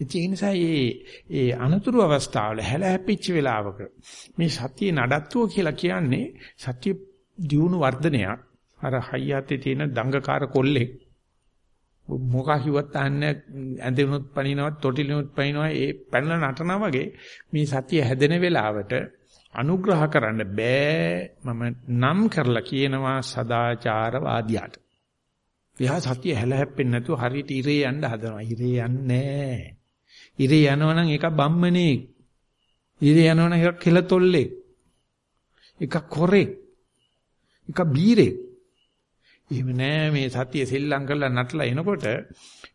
ඒ නිසා මේ ඒ අනතුරු අවස්ථාවල හැල හැපිච්ච වෙලාවක මේ සතිය නඩත්තුව කියලා කියන්නේ සතිය දියුණු වර්ධනයක්. අර හයියතේ තියෙන දංගකාර කොල්ලෙක් මොකා කිව්වත් අහන්නේ ඇඳෙනුත් පනිනවත් තොටිලිනුත් පනිනවා ඒ පැනලා නටනවා වගේ මේ සතිය හැදෙන වෙලාවට අනුග්‍රහ කරන්න බෑ මම නම් කරලා කියනවා සදාචාරවාදියාට. එයා සතිය හැලහැප්පෙන්නේ නැතුව හරියට ඉරේ යන්න හදනවා. ඉරේ යන්නේ ඉරේ යනවනම් ඒක බම්මනේ. ඉරේ යනවනම් ඒක කෙලතොල්ලේ. එක කොරේ. එක බීරේ. එහෙම නෑ මේ සතිය සෙල්ලම් කරලා නටලා එනකොට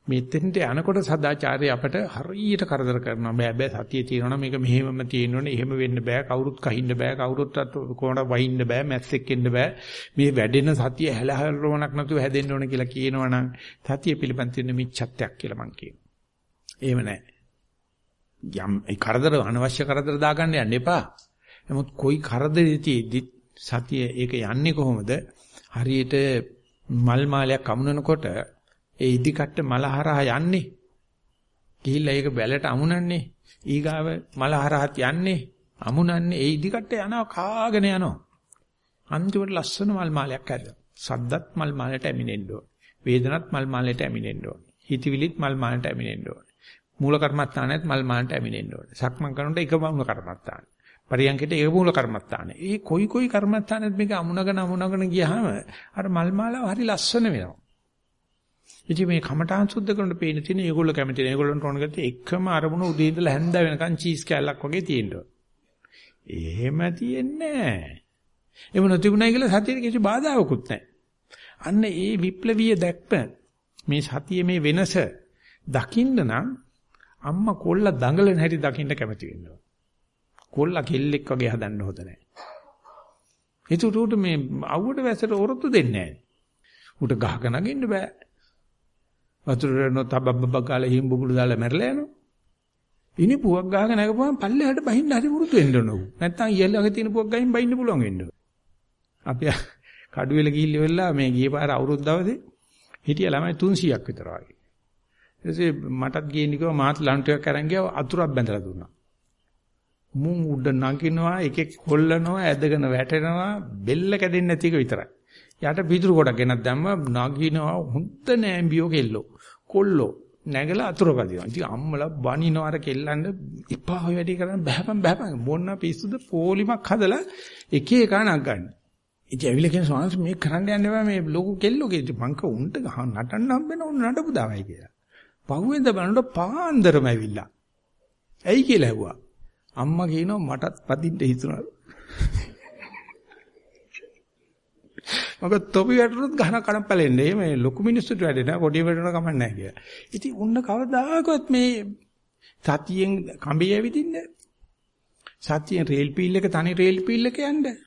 මෙතෙන්ට යනකොට සදාචාරය අපට හරියට කරදර කරනවා. බෑ බෑ සතිය තියෙනවා මේක මෙහෙමම තියෙනවනේ. එහෙම වෙන්න බෑ. කවුරුත් කහින්න බෑ. කවුරුත් කොහොමද වහින්න බෑ. මැස්සෙක් එන්න බෑ. මේ වැඩෙන සතිය හැලහැල්ලෝණක් නැතුව හැදෙන්න ඕන කියලා කියනවනම් සතිය පිළිබඳ තියෙන මිච්ඡත්වයක් කියලා මං කියනවා. එහෙම නෑ. යම් ඒ කරදර අනවශ්‍ය කරදර දාගන්න යන්න එපා. නමුත් કોઈ කරදරෙදී සතිය ඒක යන්නේ කොහොමද? හරියට මල් මාලයක් අමුණනකොට ඒ ඉදිකට්ට මල හරහා යන්නේ. ගිහිල්ලා ඒක බැලට අමුණන්නේ. ඊගාව මල හරහත් යන්නේ. අමුණන්නේ ඒ ඉදිකට යනවා කාගෙන යනවා. අන්තිමට ලස්සන මල් මාලයක් හැදෙනවා. සද්දත් මල් මාලයට ඇමිනෙන්න ඕන. වේදනත් මල් මාලයට ඇමිනෙන්න ඕන. හිතවිලිත් මල් මාලයට ඇමිනෙන්න ඕන. මූල කර්මස්ථානයත් මල් මාලයට ඇමිනෙන්න ඕන. සක්මන් කරනකොට එක මූල කර්මස්ථාන. පරියන්කේට ඒ මූල කර්මස්ථාන. ඒ කොයි කොයි කර්මස්ථානෙත් මේක අමුණගෙන අමුණගෙන ගියාම අර මල් මාලාව හරි ලස්සන වෙනවා. ඉතින් මේ කමඨාන් සුද්ධ කරනකොට පේන තියෙන ඒගොල්ලෝ කැමති නැහැ. ඒගොල්ලන්ට ඕන කරති එකම අරමුණ උදේ ඉඳලා හැන්ද වෙනකන් චීස් කෑල්ලක් වගේ තියෙනවා. එහෙම තියෙන්නේ නැහැ. එහෙම නොතිබුණයි කියලා සතියේ කිසි බාධාවකුත් නැහැ. අන්න ඒ විප්ලවීය දැක්ම මේ සතියේ මේ වෙනස දකින්න නම් අම්මා කොල්ල දඟලන හැටි දකින්න කැමති වෙනවා. කොල්ල කෙල්ලෙක් වගේ හදන්න හොද නැහැ. ඒකට උට මේ අවුවට වැසට ඔරොත්තු දෙන්නේ නැහැ. උට ගහක නගින්න බෑ. වතුරේ නොතබබබ ගාලා හිම් බුබුලු දාලා මැරලා යනවා. ඉනි පුවක් ගහගෙන නැගපුවම පල්ලෙහාට බහින්න හරි පුරුදු වෙන්න ඕන. නැත්තම් ඊළඟ තියෙන පුවක් ගහින් බහින්න පුළුවන් වෙන්න ඕන. අපි කඩුවෙල ගිහිල්ල වෙලා මේ ගිය පාර අවුරුදු දවසේ හිටිය ළමයි 300ක් විතර වගේ. ඊටසේ මටත් ගේන්න කිව්වා මාත් ලන්ටුවක් අරන් ගියා අතුරක් බැඳලා දුන්නා. මුන් උඩ නගිනවා එකෙක් හොල්ලනවා ඇදගෙන වැටෙනවා බෙල්ල කැඩෙන්නේ නැති එක විතරයි. යට පිටුරු කොටක් ගෙනත් දැම්ම නගිනවා හොඳ නෑම්බියෝ කෙල්ලෝ. කොල්ලෝ නැගලා අතුර පදිනවා. ඉතින් අම්මලා බනිනවා අර කෙල්ලන්න එපා ඔය වැඩේ කරන්න බෑපන් බෑපන් මොන්න පිස්සුද පොලිමක් හදලා එක එක නක් ගන්න. ඉතින් ඇවිල්ලා කියන ස්වාමීන් මේ කරන්න යන්න බෑ මේ ලොකු කෙල්ලෝගේ මංක උන්ට නටන්න හම්බෙන උන් නඩපු දාවයි කියලා. පහුවෙන්ද බලනකොට පාන්දරම ඇවිල්ලා. ඇයි කියලා ඇහුවා. අම්මා කියනවා මටත් පදින්න හිතුණා. මොකද තොපි වැටුනොත් ගහන කණ පැලෙන්නේ. මේ ලොකු මිනිස්සුන්ට වැඩේ නෑ පොඩි වැටුන කමක් නෑ කියලා. ඉතින් උන්න කවදාකවත් මේ සතියෙන් කඹේ ඇවිදින්නේ සතියෙන් රේල් පීල් එක තනි රේල් පීල් එක යන්නේ.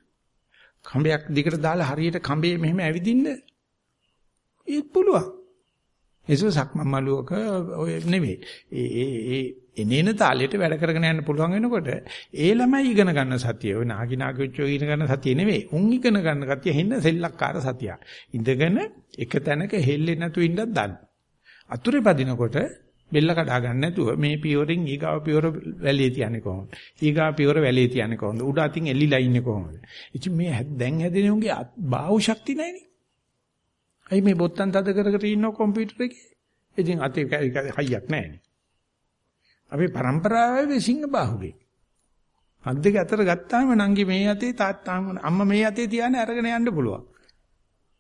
කඹයක් දිගට දාලා හරියට කඹේ මෙහෙම ඇවිදින්න ඒත් පුළුවන්. ඒසෝ සක්මන් මළුවක ඔය නෙමෙයි. ඒ ඒ ඒ එනේන තාලෙට වැඩ කරගෙන යන්න පුළුවන් වෙනකොට ඒ ළමයි ඉගෙන ගන්න සතිය. ඔය නාගි නාගිච්චෝ ඉගෙන ගන්න සතිය නෙමෙයි. උන් ඉගෙන ගන්න කතිය හින්න සෙල්ලක්කාර සතිය. ඉඳගෙන එක තැනක හෙල්ලෙන්නේ නැතුව ඉන්නත් දන්න. අතුරේ පදිනකොට බෙල්ල කඩා ගන්න නැතුව මේ පියවරෙන් ඊගාව පියවර වැලියේ තියන්නේ කොහොමද? ඊගාව පියවර වැලියේ තියන්නේ කොහොමද? උඩ අතින් එල්ලිලා ඉන්නේ කොහොමද? ඉතින් මේ දැන් හැදෙන උන්ගේ බාහුව ශක්තිය නැහැනේ. අයි මේ බොත්තම් තද කර කර ඉන්න කම්පියුටර් එකේ. ඉතින් අතේ හයියක් නැහැනේ. අපේ પરම්පරාවේ සිංහ බාහුවේ. අත් දෙක අතර ගත්තාම නංගි මේ අතේ තාත්තා අම්මා මේ අතේ තියානේ අරගෙන යන්න පුළුවන්.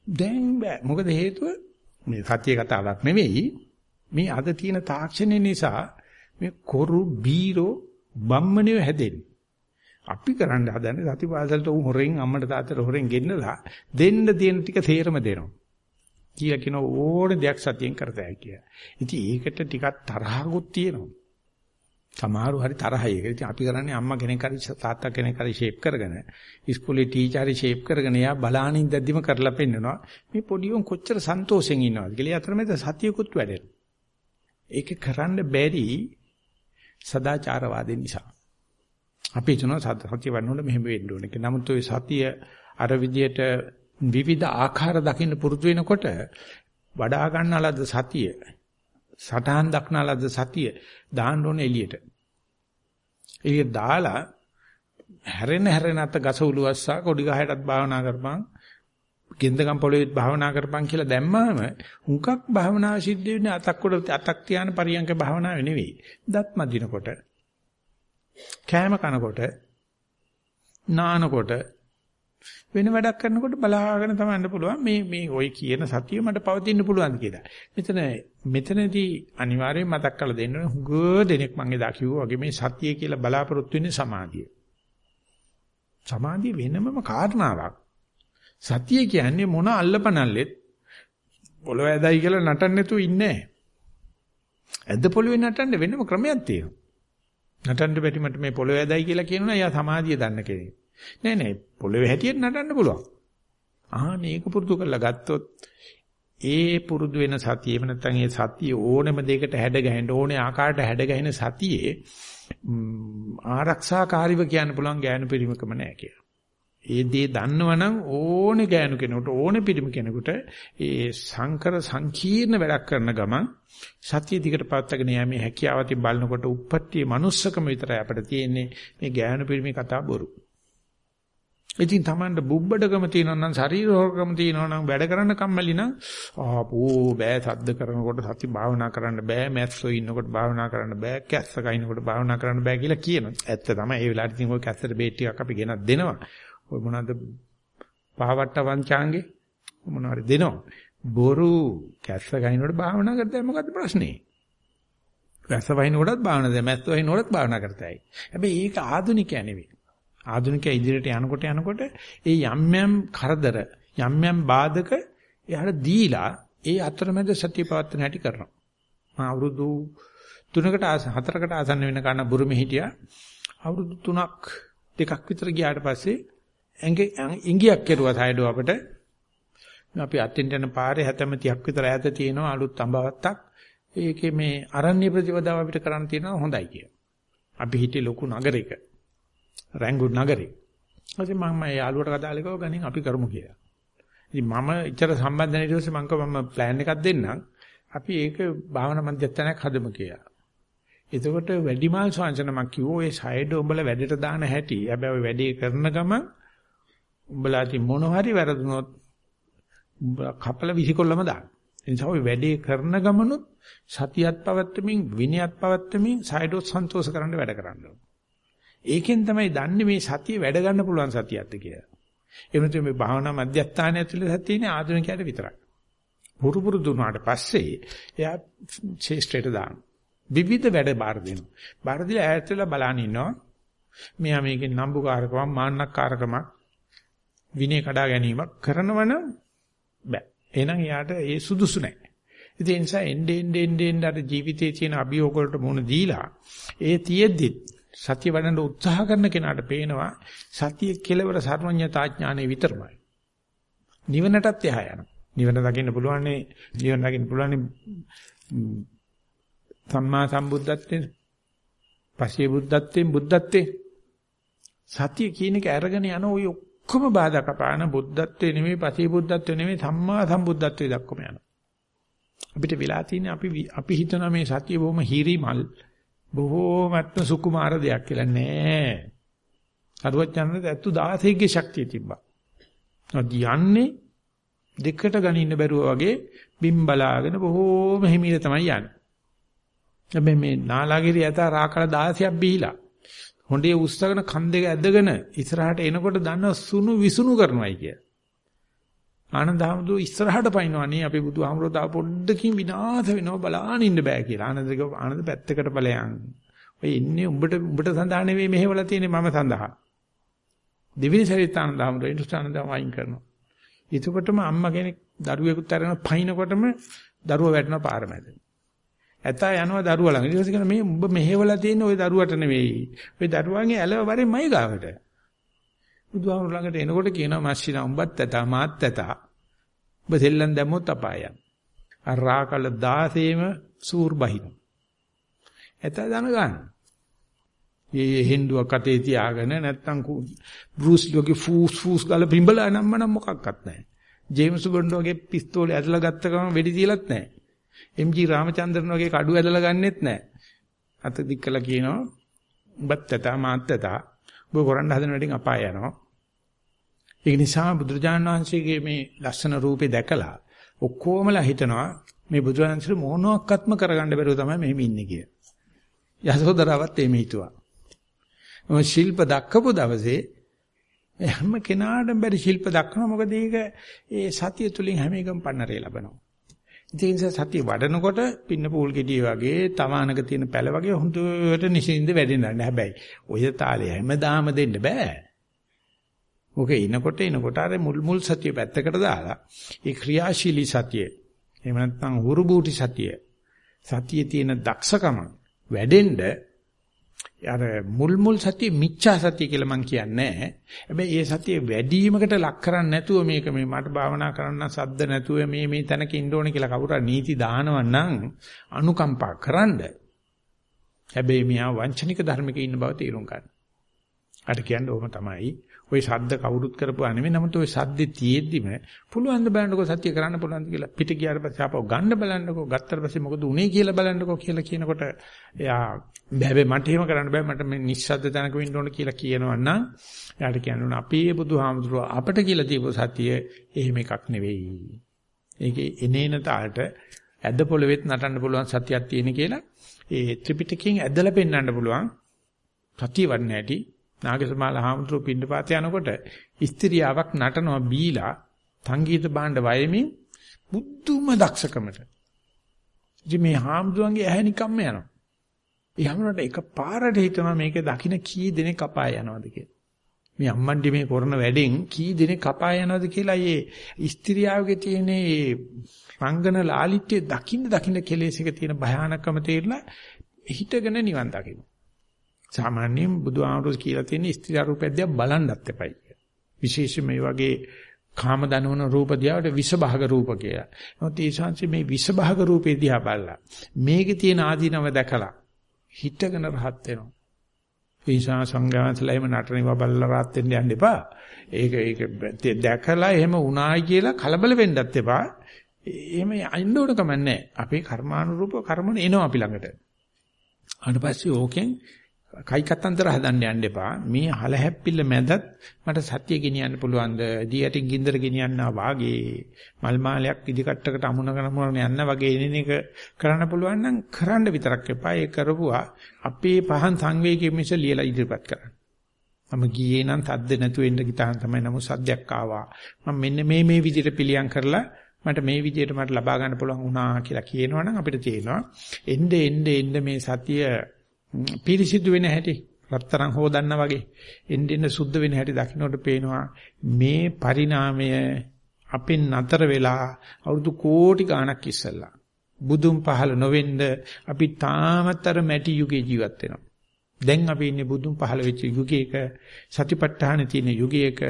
දැන් බෑ. මොකද හේතුව මේ සත්‍ය කතාවක් නෙවෙයි. මේ අද තියෙන තාක්ෂණය නිසා මේ කොරු බීරෝ බම්මනිය හැදෙන්නේ. අපි කරන්න හදන්නේ සතිපාසලට උන් හොරෙන් අම්මට තාත්තට හොරෙන් ගෙන්නලා දෙන්න තියෙන ටික තේරම දෙනවා. කියලා කියන ඕන දෙයක් සතියෙන් කරතයි කියලා. ඉතින් ඒකට ටිකක් තරහකුත් තියෙනවා. සමහරව හරි තරහයි. ඒක ඉතින් අපි කරන්නේ අම්මා කෙනෙක් හරි තාත්තා කෙනෙක් හරි ෂේප් කරගෙන ඉස්කෝලේ ටීචර් හරි ෂේප් කරගෙන යා බලානින් දැද්දිම කරලා පෙන්නනවා. මේ පොඩි උන් කොච්චර සන්තෝෂෙන් ඉන්නවද කියලා. අතරමැද සතියකුත් වැඩෙනවා. ඒක කරන්න බැරි සදාචාරවාදී නිසා. අපි හිතනවා සතිය වන්නොත් මෙහෙම වෙන්න ඕනේ. නමුත් ওই සතිය අර විදියට විවිධ ආකාර දකින්න පුරුදු වෙනකොට වඩා ගන්නලද සතිය සටහන් දක්නාලද සතිය දාන්න ඕනේ එළියට. එළියට දාලා හැරෙන හැරෙන අත ගස උලුවස්සා කොඩි ගහයටත් භාවනා කරපන් ගෙන්දගම් පොළොවේත් භාවනා කරපන් කියලා දැම්මම හුඟක් භාවනාව සිද්ධ වෙන්නේ අතක් උඩ අතක් තියාන පරියන්ක භාවනාව නෙවෙයි. දත් මදිනකොට කෑම කනකොට නානකොට වෙන වැඩක් කරනකොට බලාගෙන තමන්න පුළුවන් මේ මේ ওই කියන සතිය මට පවතින්න පුළුවන් කියලා. මෙතන මෙතනදී අනිවාර්යයෙන් මතක් කරලා දෙන්න ඕනේ හුඟ දෙනෙක් මම එදා කිව්වා වගේ මේ සතිය කියලා බලාපොරොත්තු වෙන්නේ සමාධිය. සමාධිය වෙනමම කාරණාවක්. සතිය කියන්නේ මොන අල්ලපනල්ලෙත් පොළොව ඇදයි කියලා නටන්න නැතුව ඉන්නේ නැහැ. ඇද්ද පොළොවේ නටන්න වෙනම ක්‍රමයක් තියෙනවා. නටන්න බැරි මට මේ පොළොව ඇදයි කියලා කියනවා එයා සමාධිය දන්න කෙනෙක්. නෑ නෑ පොළොවේ හැටියට නටන්න පුළුවන්. ආ මේක පුරුදු කරලා ගත්තොත් ඒ පුරුදු වෙන සතියෙම නැත්නම් ඒ සතිය ඕනෙම දෙයකට හැඩ ගැහෙන්න ඕනේ ආකාරයට හැඩ ගැහෙන සතියේ ආරක්ෂාකාරීව කියන්න පුළුවන් ගෑනු පිරිමකම නෑ කියලා. ඒ දේ දන්නවනම් ඕනේ ගෑනු කෙනෙකුට ඕනේ පිරිමි කෙනෙකුට ඒ සංකර සංකීර්ණ වැඩක් කරන ගමන් සතිය දිකට පවත්වාගෙන යෑමේ හැකියාවතින් බලනකොට උප්පත්තියේ manussකම විතරයි අපිට තියෙන්නේ මේ ගෑනු පිරිමි කතා බොරු. ඉතින් Tamanට බුබ්බඩකම තියෙනවා නම් ශරීරෝගකම තියෙනවා නම් වැඩ කරන්න කම්මැලි නම් ආපෝ බෑ සද්ද කරනකොට සති භාවනා කරන්න බෑ මැස්සෝ ඉන්නකොට භාවනා කරන්න බෑ කැස්ස කයින්නකොට භාවනා කරන්න බෑ කියලා කියනවා. ඇත්ත තමයි ඒ වෙලාවට ඉතින් ඔය කැස්සට බේත් ටිකක් අපි ගෙනත් දෙනවා. ඔය මොනවද පහවට්ට වංචාංගේ මොනවාරි දෙනවා. බොරු කැස්ස කයින්නකොට භාවනා කරද්දී මොකද්ද ප්‍රශ්නේ? කැස්ස වහිනකොටත් භාවනා කරනවා. මැස්සෝ වහිනකොටත් භාවනා කරතයි. හැබැයි ඒක ආදුනිකය නෙවෙයි. ආධුනිකයා ඉදිරියට යනකොට යනකොට ඒ යම් යම් කරදර යම් යම් බාධක එයාට දීලා ඒ අතරමැද සතිය පවත්වන හැටි කරනවා. මම අවුරුදු 3කට හතරකට ආසන්න වෙන කන බුරුමෙ හිටියා. අවුරුදු 3ක් දෙකක් විතර ගියාට පස්සේ ඇඟේ ඉංගියක් කෙරුවා සයිඩෝ අපිට. අපි අත්ෙන් යන පාරේ 70ක් විතර ඈත තියෙනවා අලුත් අඹවත්තක්. ඒකේ මේ අරණ්‍ය ප්‍රතිපදාව අපිට කරන්න තියෙනවා හොඳයි කිය. අපි හිටියේ ලොකු නගරයක. රැංගුන් නගරේ. ඊට මම මම යාළුවට කතා කළා ගනින් අපි කරමු කියලා. ඉතින් මම ඉතර සම්බන්ධ නැ ඊට පස්සේ මම කිව්වා මම plan එකක් දෙන්නම්. අපි ඒක භාවනා මධ්‍යස්ථානයක් හදමු කියලා. එතකොට වැඩිමාල් ස්වාංශනමක් කිව්වෝ ඒ සයිඩ් උඹලා වැඩට දාන හැටි. හැබැයි ඔය වැඩේ කරන ගම උඹලාටි මොන හරි වැරදුනොත් කපල විසිකොල්ලම දාන්න. ඒ නිසා ඔය වැඩේ කරන ගමනොත් සතියත් පවත්තමින් විනයත් පවත්තමින් සයිඩෝ සන්තෝෂ කරන්න වැඩ කරන්න ඕනේ. ඒකෙන් තමයි දන්නේ මේ සතිය වැඩ ගන්න පුළුවන් සතියක්ද කියලා. ඒ වෙනතු මේ භාවනා මධ්‍යස්ථානය ඇතුළේ සතියනේ ආධුනිකයට විතරයි. පුරු පුරු දුන්නාට පස්සේ එයා ශේෂ්ත්‍රයට දාන. විවිධ වැඩ බාර දෙනවා. බාර දීලා ඈත් වෙලා බලන් ඉන්නවා. මෙයා මේකේ නම්බුකාරකමක් මාන්නක්කාරකමක් විනය කඩා ගැනීමක් කරනවනම් බෑ. එහෙනම් එයාට ඒ සුදුසු නැහැ. ඉතින් ඒ නිසා එnde ende ende ende අර ජීවිතයේ තියෙන අභියෝග වලට මුහුණ දීලා ඒ තියෙද්දිත් සතිය වඩන්න උත්සාහ කරන කෙනාට පේනවා සතිය කෙලවර සර්වඥතාඥානෙ විතරමයි. නිවනටත් එහා යනවා. නිවන දකින්න පුළුවන් නිවන දකින්න පුළුවන් සම්මා සම්බුද්ධත්වයෙන් පස්සේ බුද්ධත්වයෙන් බුද්ධත්වයෙන් සතිය කියන එක අරගෙන යන ওই ඔක්කොම බාධා කපාන බුද්ධත්වේ නෙමෙයි පස්සේ බුද්ධත්වේ නෙමෙයි සම්මා සම්බුද්ධත්වේ දක්වම යනවා. අපිට වෙලා තියෙන්නේ අපි අපි හිතන මේ සතිය බොහොම හිරිමල් බොහෝමත්ම සුකුමාර දෙයක් කියලා නෑ. අරුවචනන්ද ඇත්තු 16ගේ ශක්තිය තිබ්බා. යන්නේ දෙකට ගනින්න බැරුව වගේ බිම් බලාගෙන බොහෝම හිමීර තමයි යන්නේ. හැබැයි මේ නාලාගිරිය ඇත රාකල 16ක් බීලා හොඬේ උස්සගෙන කන් දෙක ඇදගෙන ඉස්සරහට එනකොට දන්න සුණු විසුණු කරනවායි කිය. ආනන්ද හඳු ඉස්සරහට පයින්නවනේ අපි බුදුහාමුදුරුවෝ තා පොඩ්ඩකින් විනාශ වෙනවා බලාගෙන ඉන්න බෑ කියලා. ආනන්ද කිව්ව ආනන්ද පැත්තකට බලයන්. ඔය ඉන්නේ උඹට උඹට සඳහා නෙවෙයි මෙහෙවලා තියෙන්නේ මම සඳහා. දෙවිනි සරිත ආනන්ද හඳු ඉන්ටස්ටානන්ද වයින් කරනවා. එතකොටම අම්මා කෙනෙක් දරුවෙකුත් අරගෙන පයින්නකොටම දරුවා වැටෙනවා පාර මැද. ඇතා යනවා දරුවා ළඟ. ඊට පස්සේ කියන මේ උඹ මෙහෙවලා තියෙන්නේ ওই දරුවට නෙවෙයි. ওই දරුවාගේ ඇලව වරේ මයි ගාවට. බුදුහාමුදුර ළඟට එනකොට කියනවා මස්සිනා උඹත් ඇතා මාත් ඇතා. ඔබ සෙල්ලම් දැම්මොත් අපායන්. අර රාකල 16ම සූර් බහින. ඇතා දන ගන්න. මේ හින්දුවක් අතේ තියාගෙන නැත්තම් බෲස් ලෝගේ ෆූස් ෆූස් ගාලා පිඹලා නම් මනම් මොකක්වත් නැහැ. ජේම්ස් බොන්ඩ් වගේ පිස්තෝලේ ඇදලා ගත්ත ගමන් වෙඩි තියලත් නැහැ. එම්.ජී. රාමචන්ද්‍රන් වගේ කඩුව ඇදලා ගන්නෙත් නැහැ. අත දික් කළා කියනවා උඹත් ඇතා මාත් ඇතා ඔබ කරන්න හදන වැඩින් අපාය යනවා. ඒක නිසා බුදුරජාණන් වහන්සේගේ මේ ලස්සන රූපේ දැකලා ඔක්කොමලා හිතනවා මේ බුදුරජාණන්සේ මොනවාක්වත්ම කරගන්න බැරුව තමයි මෙහෙම ඉන්නේ කිය. යසෝදරාවත් එහෙම හිතුවා. මොන ශිල්ප දක්කපු දවසේ හැම කෙනාටම බැරි ශිල්ප දක්වනවා මොකද ඒක ඒ සතිය තුලින් හැම එකම පන්නරේ ලබනවා. ඉතින් සතිය වඩනකොට පින්න පූල් ගෙඩිය වගේ තවානක තියෙන පැල වගේ හොඳට නිසින්ද වැඩෙන්න. හැබැයි ඔය තාලය හැමදාම දෙන්න බෑ. ඔක එනකොට එනකොට අර මුල් මුල් සතිය පැත්තකට දාලා ඒ ක්‍රියාශීලී සතිය එහෙම නැත්නම් හුරුබූටි සතිය සතියේ තියෙන දක්ෂකම වැඩෙන්න අර මුල් මුල් සතිය මිච්ඡා සතිය කියලා මම කියන්නේ හැබැයි ඒ සතිය වැඩිවීමකට ලක් කරන්නේ නැතුව මේක මේ මට භාවනා කරන්න සද්ද නැතුව මේ මේ තැනක ඉන්න ඕනේ කියලා කවුරු නීති දානවා නම් අනුකම්පා කරන්න හැබැයි මෙයා වංචනික ධර්මයක ඉන්න බව තේරුම් ගන්න. අර කියන්නේ ඕම තමයි. ওই සද්ද කවුරුත් කරපුවා නෙමෙයි. නමුත් ওই සද්දේ තියෙද්දිම පුළුවන් ද බලන්නකෝ සත්‍ය කරන්න පුළුවන්ද කියලා. පිට ගියාට පස්සේ ආපහු ගන්න බලන්නකෝ. ගත්තට පස්සේ මොකද උනේ කියලා බලන්නකෝ කියලා කියනකොට එයා බෑ මට එහෙම කරන්න බෑ. මට මේ නිස්සද්ද තැනක වෙන්න ඕන කියලා කියනවා නම් එයාට කියන්න අපේ බුදුහාමුදුරුව අපට කියලා දීපු සත්‍ය එහෙම එකක් නෙවෙයි. ඒකේ එනේන තාලට ඇද්ද පොළවෙත් නටන්න පුළුවන් සත්‍යයක් තියෙන කියලා ඒ ත්‍රිපිටකයෙන් ඇදලා පෙන්වන්න පුළුවන් සත්‍ය වර්ණ ඇති නාගසමාල හාමුදුරුවෝ පින්නපාත යනකොට ස්ත්‍රියාවක් නටනවා බීලා සංගීත භාණ්ඩ වයමින් බුද්ධුම දක්ෂකමට. ඉතින් මේ හාමුදුරන්ගේ ඇහැ නිකම්ම යනවා. එහමනට එක පාරට හිතනවා මේක දකින්න කී දෙනෙක් අපාය යනවද කියලා. මේ අම්මන්ඩි මේ කරන වැඩෙන් කී දෙනෙක් අපාය යනවද කියලා ඒ ස්ත්‍රියාවගේ තියෙන මේ රංගන ලාලිත්‍ය දකින්න දකින්න කෙලෙස් එක තියෙන භයානකම තේරලා හිතගෙන නිවන් දකින්න. සාමාන්‍යයෙන් බුදුහාමුදුරු කියලා තියෙන ස්ත්‍රී රූපයක් දිහා බලන්නත් එපයි. විශේෂයෙන් මේ වගේ කාම දනවන රූප දිහාට විෂභාග රූප කියලා. නමුත් ඒ ශාංශ මේ විෂභාග රූපේ දිහා බලලා මේකේ තියෙන ආදීනව දැකලා හිතගෙන රහත් වෙනවා. ඒසා සංගාමසලා එහෙම නටනවා බලලා රහත් වෙන්න යන්න එපා. ඒක ඒක දැකලා එහෙම උනායි කියලා කලබල වෙන්නත් එපා. එහෙම අයින්න ඕන කමක් නැහැ. අපේ කර්මානුරූප කර්මන එනවා අපි ළඟට. ඊට පස්සේ ඕකෙන් කයි කතන්දර හදන්න යන්න එපා. මේ හල හැප්පිල්ල මැදත් මට සත්‍ය ගෙනියන්න පුළුවන්ද? දී යටින් ගින්දර ගෙනියන්නා වාගේ මල් මාලයක් ඉදිකට්ටකට අමුණ කරමුණ යන්න වගේ එන එක කරන්න පුළුවන් නම් කරන්න විතරක් එපා. ඒ කරපුවා අපේ පහන් සංවේගයේ මිස ලියලා ඉදිරිපත් කරන්න. මම ගියේ නම් සද්ද නැතු වෙන්න ගිතාන් තමයි නමුත් සද්දයක් ආවා. මම මෙන්න මේ මේ විදිහට පිළියම් කරලා මට මේ විදිහට මට ලබා ගන්න පුළුවන් වුණා කියලා කියනවනම් අපිට තේරෙනවා එnde එnde එnde මේ සතිය පිරිසිදු වෙන හැටි රත්තරන් හොදන්න වගේ එන්න එන්න සුද්ධ වෙන හැටි දකින්නට පේනවා මේ පරිණාමය අපෙන් නතර වෙලා අවුරුදු කෝටි ගාණක් ඉස්සෙල්ලා බුදුන් පහළ නොවෙන්න අපි තාමතර මැටි යුගයේ ජීවත් වෙනවා. දැන් අපි ඉන්නේ බුදුන් පහළ වෙච්ච යුගයක සතිපට්ඨාන තියෙන යුගයක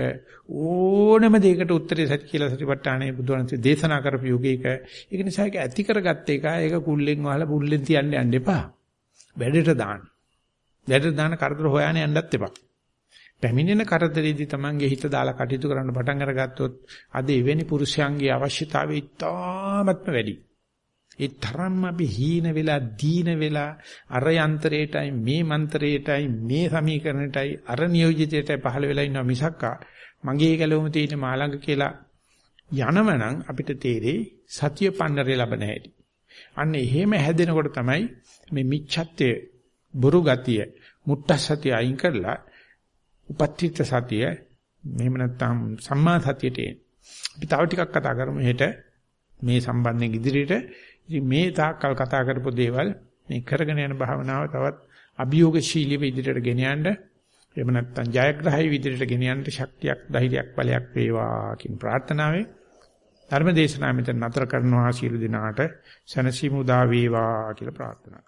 ඕනම දෙයකට උත්තරේ සත්‍ය කියලා සතිපට්ඨානේ බුදුරජාණන් දේශනා කරපු යුගයක ඒක නිසා ඒක ඇති කරගත්ත එක ඒක කුල්ලෙන් වහලා බුල්ලෙන් තියන්න යන්න එපා. වැඩට දාන්න. වැඩට දාන කරදර හොයාගෙන යන්නත් එපා. පැමිණෙන කරදරෙදි තමන්ගේ හිත දාලා කටයුතු කරන්න පටන් අරගත්තොත් අද එවැනි පුරුෂයන්ගේ අවශ්‍යතාවය ඉතාමත්ම වැඩි. ඒ තරම්ම අපි හීන වෙලා දීන වෙලා අර යන්ත්‍රයටයි මේ මන්ත්‍රයටයි මේ සමීකරණයටයි අර නියෝජිතයටයි පහළ වෙලා ඉන්නවා මිසක්කා මගේ ගැලවුම තියෙන මාළඟ කියලා යනවනම් අපිට තේරෙයි සතිය පන්නරේ ලබන හැටි. අන්න එහෙම හැදෙනකොට තමයි මේ මිච්ඡත්වයේ බොරු ගතිය මුට්ට සතිය අයින් කරලා උපත්ථිත සතිය මෙහෙම නැත්නම් සම්මා සතියට එන්න. අපි තව ටිකක් කතා කරමු හෙට මේ සම්බන්ධයෙන් ඉදිරියට. ඉතින් මේ තාක්කල් කතා කරපු දේවල් මේ කරගෙන යන භාවනාව තවත් අභියෝගශීලීව ඉදිරියට ගෙන යන්න එහෙම නැත්නම් ජයග්‍රහයි විදිහට ගෙන යන්න ශක්තියක් ධෛර්යයක් බලයක් වේවා කියන ප්‍රාර්ථනාවෙන් ධර්ම දේශනාව මෙතන නතර කරනවා සියලු දිනාට සනසිමු දා වේවා කියලා ප්‍රාර්ථනා